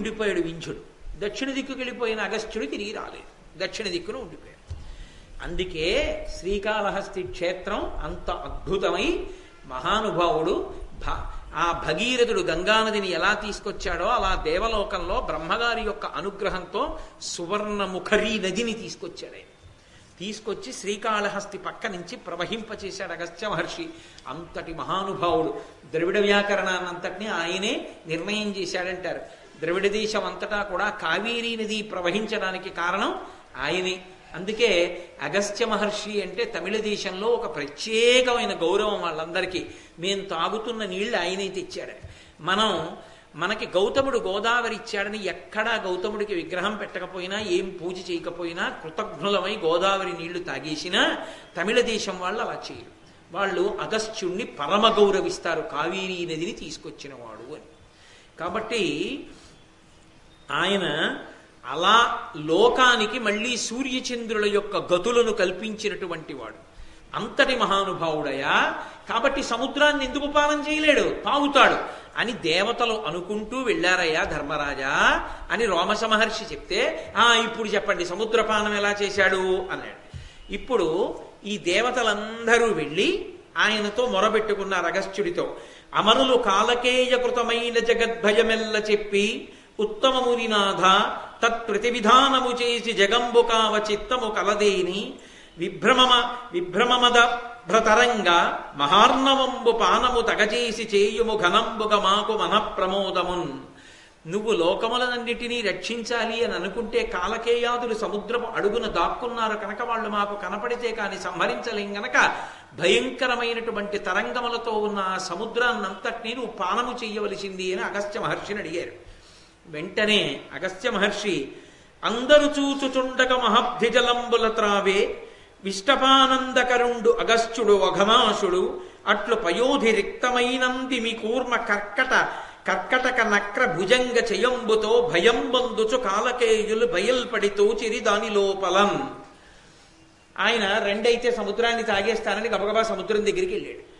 ఉండిపోయాడు వింధ్యుడు. దక్షిణ దిక్కుకి వెళ్ళిపోయిన అగస్త్యుడు తిరిగి రాలేదు. దక్షిణ దిక్కున ఉండిపోయాడు. అందుకే శ్రీకాళహస్తి క్షేత్రం అంత అద్భుతమై మహానుభావుడు భ ఆ భగీరథుడు గంగానదిని ఎలా తీసుకొచ్చాడో అలా దేవలోకంలో బ్రహ్మగారి యొక్క అనుగ్రహంతో సువర్ణముఖరీ నదిని తీసుకొచ్చాడు ఆయన. తీసుకొచ్చి శ్రీకాళహస్తి పక్క నుంచి ప్రవహింపచేశాడు అగస్త్య మహర్షి. అంతటి మహానుభావుడు. ద్రవిడ వ్యాకరణాన్నంతటినీ ఆయనే నిర్ణయం చేశాడంటారు. ద్రవిడ దేశం అంతటా కూడా కావేరీ నది ప్రవహించడానికి కారణం ఆయనే. అందుకే అగస్త్య మహర్షి అంటే తమిళ దేశంలో ఒక ప్రత్యేకమైన గౌరవం వాళ్ళందరికీ. మేము తాగుతున్న నీళ్ళు ఆయనే తెచ్చాడు. మనం మనకి గౌతముడు గోదావరి ఇచ్చాడని ఎక్కడా గౌతముడికి విగ్రహం పెట్టకపోయినా ఏం పూజ చేయకపోయినా కృతజ్ఞులమై గోదావరి నీళ్ళు తాగేసినా తమిళ దేశం వాళ్ళు అలా చేయరు. వాళ్ళు అగస్త్యుణ్ణి పరమ గౌరవిస్తారు కావేరీ నదిని తీసుకొచ్చిన వాడు అని. కాబట్టి ఆయన అలా లోకానికి మళ్ళీ సూర్యచంద్రుల యొక్క గతులను కల్పించినటువంటి వాడు. అంతటి మహానుభావుడయా కాబట్టి సముద్రాన్ని ఎందుకు పానం చేయలేడు? తాగుతాడు అని దేవతలు అనుకుంటూ వెళ్ళారయ్యా ధర్మరాజా అని రోమస మహర్షి చెప్తే ఆ ఇప్పుడు చెప్పండి సముద్రపానం ఎలా చేశాడు? అన్నాడు. ఇప్పుడు ఈ దేవతలందరూ వెళ్ళి ఆయనతో మొరబెట్టుకున్నారు అగస్త్యుడితో అమరులు కాలకేయకృతమైన జగద్భయమెల్ల చెప్పి ఉత్తమమునినాథ తత్ప్రతివిధానము చేసి జగంబు కావ చిత్తము కలదేని విభ్రమమ విభ్రమమద భ్రతరంగ మహార్ణవంబు పానము తగచేసి చేయుము ఘనంబుగ మాకు మన ప్రమోదమున్ నువ్వు లోకములనన్నిటినీ రక్షించాలి అని అనుకుంటే కాలకేయాదులు సముద్రపు అడుగున దాక్కున్నారు కనుక వాళ్ళు మాకు కనపడితే కాని సంహరించలేం గనక భయంకరమైనటువంటి తరంగములతో ఉన్న ఆ సముద్రాన్నంతటినీ నువ్వు పానము చెయ్యవలసింది అని అగస్త్య మహర్షిని అడిగారు. వెంటనే అగస్త్య మహర్షి అందరు చూచుచుండక మహబ్ధిజలంబుల త్రావే విష్టపానందకరుండు అగస్త్యుడు అఘమాసుడు అట్లు పయోధి రిక్తమైనంది మీ కూర్మ కర్కట కర్కటక నక్ర భుజంగ చెయంబుతో భయం బందుచు కాలకేయులు బయల్పడితో చిరి దాని లోపలం. ఆయన రెండైతే సముద్రాన్ని తాగేస్తానని గబగబా సముద్రం దగ్గరికి వెళ్ళాడు.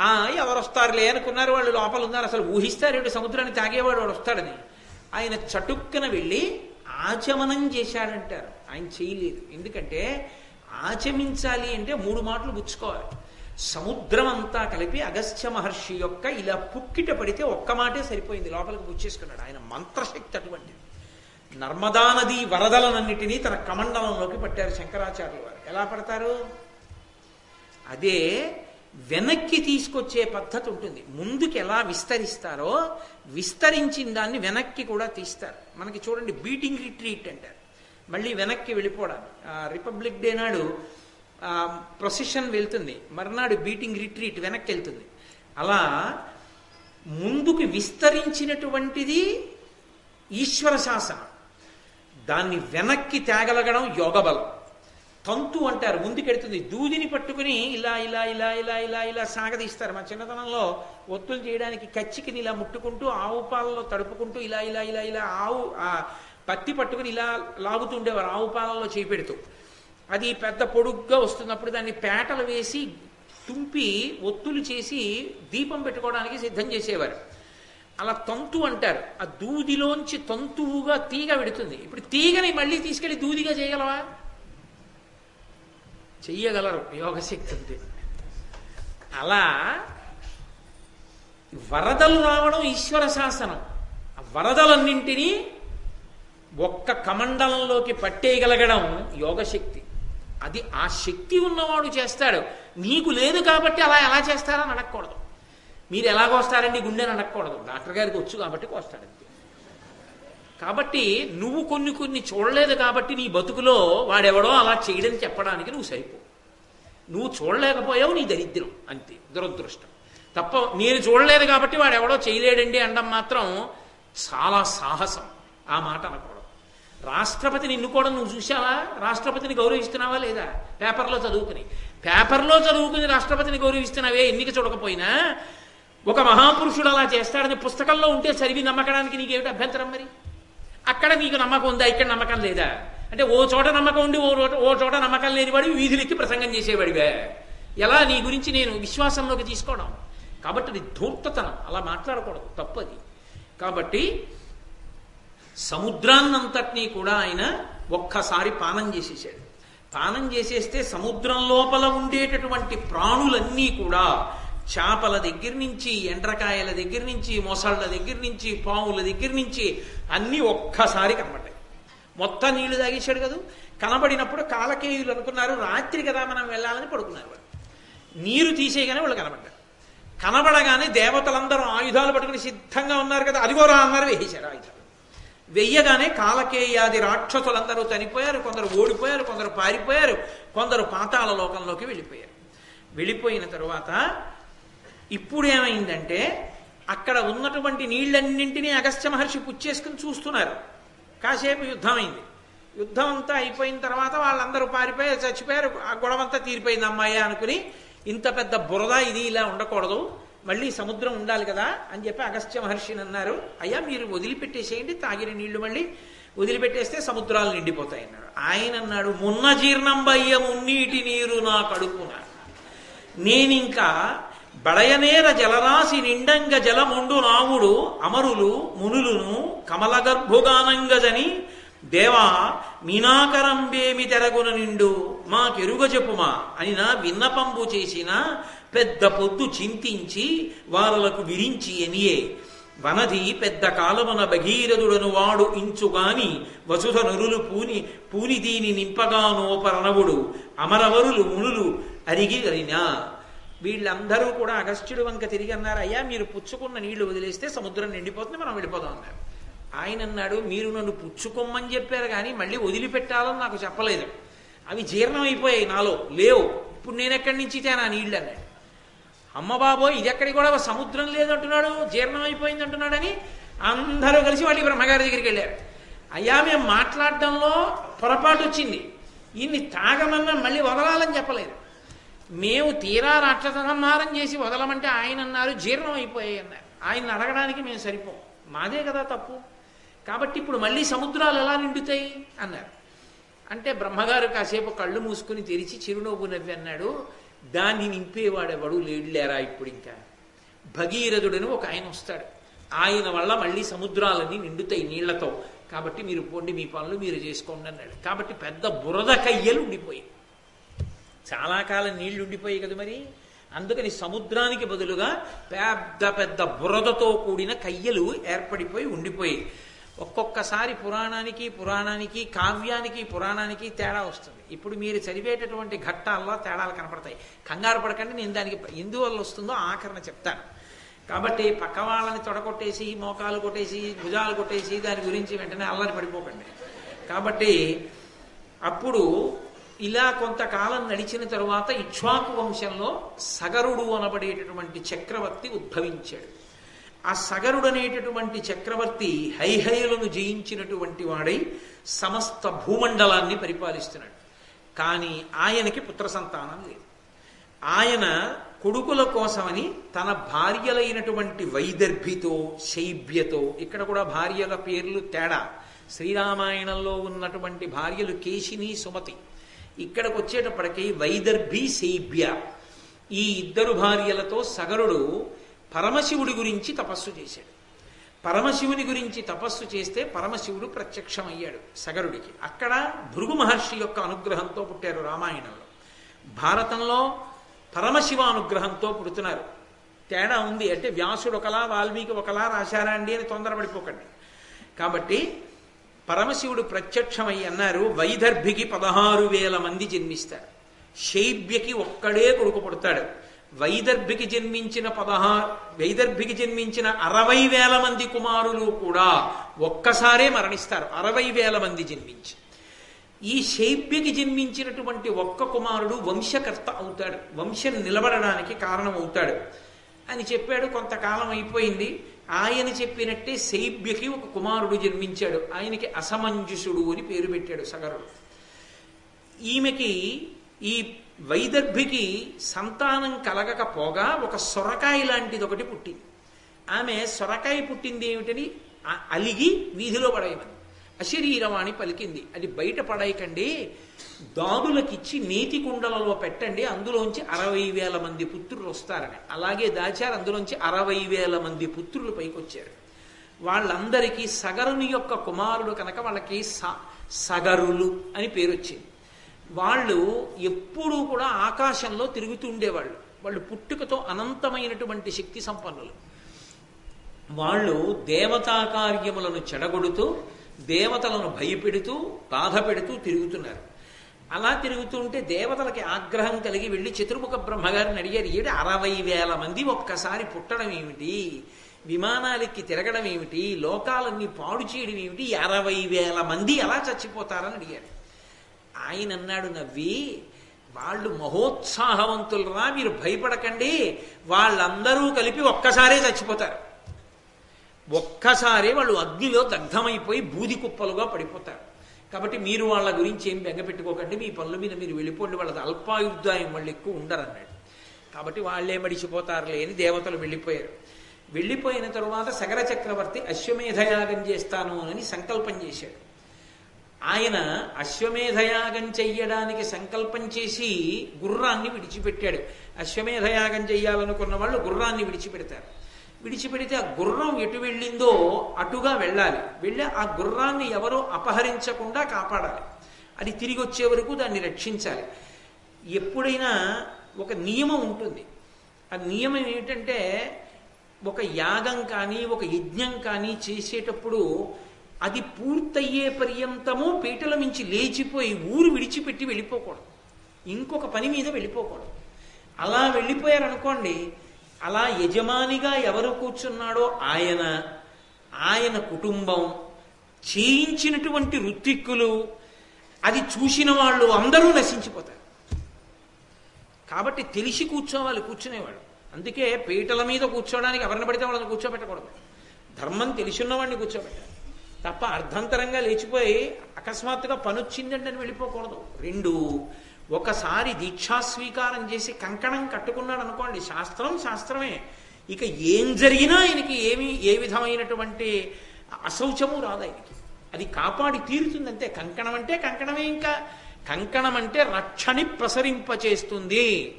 ఆ ఎవరు వస్తారులే అనుకున్నారు వాళ్ళు లోపల ఉన్నారు. అసలు ఊహిస్తారేంటి సముద్రాన్ని తాగేవాడు వాడు వస్తాడని. ఆయన చటుక్కన వెళ్ళి ఆచమనం చేశాడంటారు. ఆయన చేయలేదు. ఎందుకంటే ఆచమించాలి అంటే మూడు మాటలు గుచ్చుకోవాలి. సముద్రం అంతా కలిపి అగస్త్య మహర్షి యొక్క ఇలా పుక్కిట పడితే ఒక్క మాటే సరిపోయింది. లోపలికి గుచ్చేసుకున్నాడు. ఆయన మంత్రశక్తి అటువంటిది నర్మదా నది వరదలనన్నిటినీ తన కమండలంలోకి పట్టారు శంకరాచార్యులు వారు. ఎలా పడతారు? అదే వెనక్కి తీసుకొచ్చే పద్ధతి ఉంటుంది. ముందుకు ఎలా విస్తరిస్తారో విస్తరించిన దాన్ని వెనక్కి కూడా తీస్తారు. మనకి చూడండి బీటింగ్ రిట్రీట్ అంటారు. మళ్ళీ వెనక్కి వెళ్ళిపోవడం రిపబ్లిక్ డే నాడు ప్రొసెషన్ వెళ్తుంది. మర్నాడు బీటింగ్ రిట్రీట్ వెనక్కి వెళ్తుంది. అలా ముందుకు విస్తరించినటువంటిది ఈశ్వర శాసనం. దాన్ని వెనక్కి తేగలగడం యోగబలం. తంతు అంటారు. ముందుకెడుతుంది. దూదిని పట్టుకుని ఇలా ఇలా ఇలా ఇలా ఇలా ఇలా సాగదీస్తారు. మా చిన్నతనంలో ఒత్తులు చేయడానికి కచ్చికిని ఇలా ముట్టుకుంటూ ఆవు పాలలో తడుపుకుంటూ ఇలా ఇలా ఇలా ఇలా ఆవు ఆ పత్తి పట్టుకుని ఇలా లాగుతుండేవారు ఆవు పాలలో చేపెడుతూ అది పెద్ద పొడుగ్గా వస్తున్నప్పుడు దాన్ని పేటలు వేసి తుంపి ఒత్తులు చేసి దీపం పెట్టుకోవడానికి సిద్ధం చేసేవారు. అలా తంతు అంటారు. ఆ దూదిలోంచి తంతువుగా తీగ పెడుతుంది ఇప్పుడు తీగని మళ్ళీ తీసుకెళ్ళి దూదిగా చేయగలవా? చెయ్యగలరు. యోగశక్తి ఉంటే అలా వరదలు రావడం ఈశ్వర శాసనం. ఆ వరదలన్నింటినీ ఒక్క కమండలంలోకి పట్టేయగలగడం యోగశక్తి. అది ఆ శక్తి ఉన్నవాడు చేస్తాడు. నీకు లేదు కాబట్టి అలా ఎలా చేస్తారని అడగకూడదు. మీరు ఎలాగోస్తారండి గుండెని అడగకూడదు. డాక్టర్ గారికి వచ్చు కాబట్టి కోస్తాడు కాబట్టి నువ్వు కొన్ని కొన్ని చూడలేదు కాబట్టి నీ బతుకులో వాడెవడో అలా చేయడం చెప్పడానికి నువ్వు సరిపో. నువ్వు చూడలేకపోయావు నీ దరిద్రం అంతే దురదృష్టం. తప్ప నేను చూడలేదు కాబట్టి వాడెవడో చేయలేడండి అనడం మాత్రం చాలా సాహసం. ఆ మాట అనకూడదు. రాష్ట్రపతిని ఎన్నుకోవడం నువ్వు చూసావా రాష్ట్రపతిని గౌరవిస్తున్నావా లేదా? పేపర్లో చదువుకుని. పేపర్లో చదువుకుని రాష్ట్రపతిని గౌరవిస్తున్నావే? ఎన్నిక చూడకపోయినా? ఒక మహాపురుషుడు అలా చేస్తాడని పుస్తకంలో ఉంటే చదివి నమ్మకడానికి నీకేమిటి అభ్యంతరం మరి? అక్కడ నీకు నమ్మకం ఉందా? ఇక్కడ నమ్మకం లేదా? అంటే ఓ చోట నమ్మకం ఉండి ఓ చోట ఓ చోట నమ్మకం లేనివాడు వీధులెక్కి ప్రసంగం చేసేవాడివే ఎలా? నీ గురించి నేను విశ్వాసంలోకి తీసుకోవడం. కాబట్టి అది ధూర్తతనం. అలా మాట్లాడకూడదు. తప్పది. కాబట్టి సముద్రాన్నంతటినీ కూడా ఆయన ఒక్కసారి పానం చేసేసాడు పానం చేసేస్తే సముద్రం లోపల ఉండేటటువంటి ప్రాణులన్నీ కూడా చేపల దగ్గర నుంచి ఎండ్రకాయల దగ్గర నుంచి మొసళ్ళ దగ్గర నుంచి పాముల దగ్గర నుంచి అన్నీ ఒక్కసారి కనబడ్డాయి. మొత్తం నీళ్ళు తాగేశాడు కదా? కనబడినప్పుడు కాలకేయులు అనుకున్నారు రాత్రి కదా మనం వెళ్ళాలని పడుకున్నారు వాళ్ళు. నీరు తీసేయగానే వాళ్ళు కనబడ్డారు. కనబడగానే దేవతలందరూ ఆయుధాలు పట్టుకుని సిద్ధంగా ఉన్నారు కదా అదిగోరా అన్నారు వేసేశారు ఆయుధాలు. వెయ్యగానే కాలకేయాది రాక్షసులందరూ చనిపోయారు కొందరు ఓడిపోయారు కొందరు పారిపోయారు కొందరు పాతాళ లోకంలోకి వెళ్ళిపోయారు. వెళ్ళిపోయిన తరువాత ఇప్పుడు ఏమైందంటే అక్కడ ఉన్నటువంటి నీళ్ళన్నింటినీ అగస్త్య మహర్షి పుచ్చేసుకుని చూస్తున్నారు. కాసేపు యుద్ధమైంది. యుద్ధం అంతా అయిపోయిన తర్వాత వాళ్ళందరూ పారిపోయారు చచ్చిపోయారు. ఆ గొడవంతా తీరిపోయింది అమ్మాయి అనుకుని ఇంత పెద్ద బురద ఇది ఇలా ఉండకూడదు మళ్ళీ సముద్రం ఉండాలి కదా అని చెప్పి అగస్త్య మహర్షిని అన్నారు. అయ్యా మీరు వదిలిపెట్టేసేయండి తాగిన నీళ్ళు మళ్ళీ వదిలిపెట్టేస్తే సముద్రాలు నిండిపోతాయి అన్నాడు ఆయన అన్నాడు మున్న జీర్ణంబయ్య మున్నీటి నీరు నా కడుపున. నేనింకా బడయనేర జలరాశి నిండంగ జలముండు నావుడు అమరులు మునులును కమలగర్భుగానంగజని దేవా మీనాకరంబేమి తెరగున నిండు మాకెరుగ చెప్పుమా అని నా విన్నపంబు చేసిన పెద్ద పొద్దు చింతించి వారలకు విరించి ఎనియే. వనది పెద్ద కాలమున భగీరథుడను వాడు ఇంచుగాని వసుధ నురులు పూని పూని దీని నింపగానో పరణవుడు అమరవరులు మునులు అరిగి అరినా. వీళ్ళందరూ కూడా అగస్త్యుడు వంక తిరిగి అన్నారు అయ్యా మీరు పుచ్చుకున్న నీళ్ళు వదిలేస్తే సముద్రం నిండిపోతుంది మనం వెళ్ళిపోదాం అన్నారు. ఆయన అన్నాడు మీరు నన్ను పుచ్చుకోమని చెప్పారు కానీ మళ్ళీ వదిలిపెట్టాలని నాకు చెప్పలేదు. అవి జీర్ణం అయిపోయాయి నాలో. లేవు. ఇప్పుడు నేను ఎక్కడి నుంచి తేనా నీళ్ళు? అన్నాడు. అమ్మ బాబోయ్ ఇది ఎక్కడికి కూడా సముద్రం లేదంటున్నాడు జీర్ణం అయిపోయింది అంటున్నాడని అందరూ కలిసి వాళ్ళు బ్రహ్మగారి దగ్గరికి వెళ్ళారు. అయ్యా మేము మాట్లాడడంలో పొరపాటు వచ్చింది. ఇన్ని తాగమన్నా మళ్ళీ వదలాలని చెప్పలేదు. మేము తీరా రాక్షస సంహారం చేసి వదలమంటే ఆయన అన్నారు జీర్ణం అయిపోయాయి అన్నారు. ఆయన అడగడానికి మేము సరిపోం. మాదే కదా తప్పు. కాబట్టి ఇప్పుడు మళ్ళీ సముద్రాలు ఎలా నిండుతాయి? అన్నారు. అంటే బ్రహ్మగారు కాసేపు కళ్ళు మూసుకుని తెరిచి చిరునవ్వు నవ్వి అన్నాడు. దాన్ని నింపేవాడెవడు లేడులేరా ఇప్పుడు ఇంకా? భగీరథుడని ఒక ఆయన వస్తాడు. ఆయన వల్ల మళ్ళీ సముద్రాలన్నీ నిండుతాయి నీళ్ళతో. కాబట్టి మీరు పోండి మీ పనులు మీరు చేసుకోండి అన్నాడు. కాబట్టి పెద్ద బురద కయ్యలు ఉండిపోయి చాలా కాలం నీళ్ళు ఉండిపోయాయి కదా మరి. అందుకని సముద్రానికి బదులుగా పెద్ద పెద్ద బురదతో కూడిన కయ్యలు ఏర్పడిపోయి ఉండిపోయి ఒక్కొక్కసారి పురాణానికి పురాణానికి కావ్యానికి పురాణానికి తేడా వస్తుంది. ఇప్పుడు మీరు చదివేటటువంటి ఘట్టాల్లో తేడాలు కనపడతాయి. కంగారు పడకండి నేను దానికి ఎందువల్ల వస్తుందో ఆకరణ చెప్తాను. కాబట్టి పక్క వాళ్ళని తొడగొట్టేసి మోకాలు కొట్టేసి భుజాలు కొట్టేసి దాని గురించి వెంటనే అల్లరి పడిపోకండి. కాబట్టి అప్పుడు ఇలా కొంతకాలం నడిచిన తరువాత ఇక్ష్వాకు వంశంలో సగరుడు అనబడేటటువంటి చక్రవర్తి ఉద్భవించాడు. ఆ సగరుడు అనేటటువంటి చక్రవర్తి హైహయులను జయించినటువంటి వాడై సమస్త భూమండలాన్ని పరిపాలిస్తున్నాడు. కానీ ఆయనకి పుత్ర సంతానం లేదు. ఆయన కొడుకుల కోసమని తన భార్యలైనటువంటి వైదర్భితో శైబ్యతో ఇక్కడ కూడా భార్యల పేర్లు తేడా. శ్రీరామాయణంలో ఉన్నటువంటి భార్యలు కేశిని సుమతి. ఇక్కడికి వచ్చేటప్పటికి వైదర్భి శైబ్య ఈ ఇద్దరు భార్యలతో సగరుడు పరమశివుడి గురించి తపస్సు చేశాడు. పరమశివుని గురించి తపస్సు చేస్తే పరమశివుడు ప్రత్యక్షమయ్యాడు సగరుడికి. అక్కడ భృగు మహర్షి యొక్క అనుగ్రహంతో పుట్టారు రామాయణంలో. భారతంలో పరమశివ అనుగ్రహంతో పుడుతున్నారు. తేడా ఉంది. అంటే వ్యాసుడు ఒకలా వాల్మీకి ఒకలా రాశారా అండి అని తొందరపడిపోకండి. కాబట్టి పరమశివుడు ప్రత్యక్షమై అన్నారు వైదర్భికి పదహారు వేల మంది జన్మిస్తారు. శైబ్యకి ఒక్కడే కొడుకు పుడతాడు. వైదర్భికి జన్మించిన పదహారు వైదర్భికి జన్మించిన అరవై వేల మంది కుమారులు కూడా ఒక్కసారే మరణిస్తారు. అరవై వేల మంది జన్మించి. ఈ శైబ్యకి జన్మించినటువంటి ఒక్క కుమారుడు వంశకర్త అవుతాడు. వంశం నిలబడడానికి కారణం అవుతాడు అని చెప్పాడు కొంతకాలం అయిపోయింది. ఆయన చెప్పినట్టే శైభ్యకి ఒక కుమారుడు జన్మించాడు. ఆయనకి అసమంజసుడు అని పేరు పెట్టాడు సగరుడు. ఈమెకి ఈ వైదర్భికి సంతానం కలగకపోగా ఒక సొరకాయ లాంటిది ఒకటి పుట్టింది. ఆమె సొరకాయ పుట్టింది ఏమిటని అలిగి వీధిలో పడేయమని. అశరీరవాణి పలికింది. అది బయట పడేయకండి. దాదులకిచ్చి నీతి కుండలలో పెట్టండి. అందులోంచి అరవై వేల మంది పుత్రులు వస్తారని. అలాగే దాచారు. అందులోంచి అరవై వేల మంది పుత్రులు పైకొచ్చారు. వాళ్ళందరికీ సగరుని యొక్క కుమారుడు కనుక వాళ్ళకి స సగరులు అని పేరు వచ్చింది వాళ్ళు ఎప్పుడూ కూడా ఆకాశంలో తిరుగుతూ ఉండేవాళ్ళు వాళ్ళు పుట్టుకతో అనంతమైనటువంటి శక్తి సంపన్నులు. వాళ్ళు దేవతా కార్యములను చెడగొడుతూ దేవతలను భయపెడుతూ బాధ పెడుతూ తిరుగుతున్నారు. అలా తిరుగుతుంటే దేవతలకి ఆగ్రహం కలిగి వెళ్ళి చతుర్ముఖ బ్రహ్మగారిని అడిగారు ఏడు అరవై వేల మంది ఒక్కసారి పుట్టడం ఏమిటి? విమానాలెక్కి తిరగడం ఏమిటి? లోకాలన్నీ పాడు చేయడం ఏమిటి? అరవై వేల మంది ఎలా చచ్చిపోతారని అడిగారు. ఆయన అన్నాడు నవ్వి వాళ్ళు మహోత్సాహవంతులరా మీరు భయపడకండి. వాళ్ళందరూ కలిపి ఒక్కసారే చచ్చిపోతారు. ఒక్కసారి వాళ్ళు అగ్నిలో దగ్ధమైపోయి బూది కుప్పలుగా పడిపోతారు. కాబట్టి మీరు వాళ్ళ గురించి ఏం బెంగపెట్టుకోకండి మీ పనుల మీద మీరు వెళ్ళిపోండి వాళ్ళది అల్పాయుద్ధాయం వాళ్ళు ఎక్కువ ఉండరన్నాడు. కాబట్టి వాళ్ళే మడిచిపోతారులే అని దేవతలు వెళ్ళిపోయారు. వెళ్ళిపోయిన తరువాత సగర చక్రవర్తి అశ్వమేధయాగం చేస్తాను అని సంకల్పం చేశాడు. ఆయన అశ్వమేధయాగం చెయ్యడానికి సంకల్పం చేసి గుర్రాన్ని విడిచిపెట్టాడు. అశ్వమేధయాగం చెయ్యాలనుకున్న వాళ్ళు గుర్రాన్ని విడిచిపెడతారు. విడిచిపెడితే ఆ గుర్రం ఎటు వెళ్ళిందో అటుగా వెళ్ళాలి. వెళ్ళి ఆ గుర్రాన్ని ఎవరో అపహరించకుండా కాపాడాలి. అది తిరిగి వచ్చే వరకు దాన్ని రక్షించాలి. ఎప్పుడైనా ఒక నియమం ఉంటుంది. ఆ నియమం ఏమిటంటే ఒక యాగం కానీ ఒక యజ్ఞం కానీ చేసేటప్పుడు అది పూర్తయ్యే పర్యంతము పీటల మించి లేచిపోయి ఊరు విడిచిపెట్టి వెళ్ళిపోకూడదు. ఇంకొక పని మీద వెళ్ళిపోకూడదు. అలా వెళ్ళిపోయారనుకోండి అలా యజమానిగా ఎవరు కూర్చున్నాడో ఆయన ఆయన కుటుంబం చేయించినటువంటి రుత్తిక్కులు అది చూసిన వాళ్ళు అందరూ నశించిపోతారు. కాబట్టి తెలిసి కూర్చోవాలి కూర్చునేవాడు అందుకే పీటల మీద కూర్చోవడానికి ఎవరిని పడితే వాళ్ళని కూర్చోబెట్టకూడదు. ధర్మం తెలిసిన్నవాడిని కూర్చోబెట్టాలి. తప్ప అర్ధంతరంగా లేచిపోయి అకస్మాత్తుగా పనొచ్చిందంటే అని వెళ్ళిపోకూడదు. రెండు ఒకసారి దీక్షా స్వీకారం చేసి కంకణం కట్టుకున్నాడు అనుకోండి శాస్త్రం శాస్త్రమే. ఇక ఏం జరిగినా ఆయనకి ఏమి ఏ విధమైనటువంటి అశౌచము రాదు ఆయనకి. అది కాపాడి తీరుతుందంటే కంకణం అంటే కంకణమే ఇంకా. కంకణం అంటే రక్షని ప్రసరింపచేస్తుంది.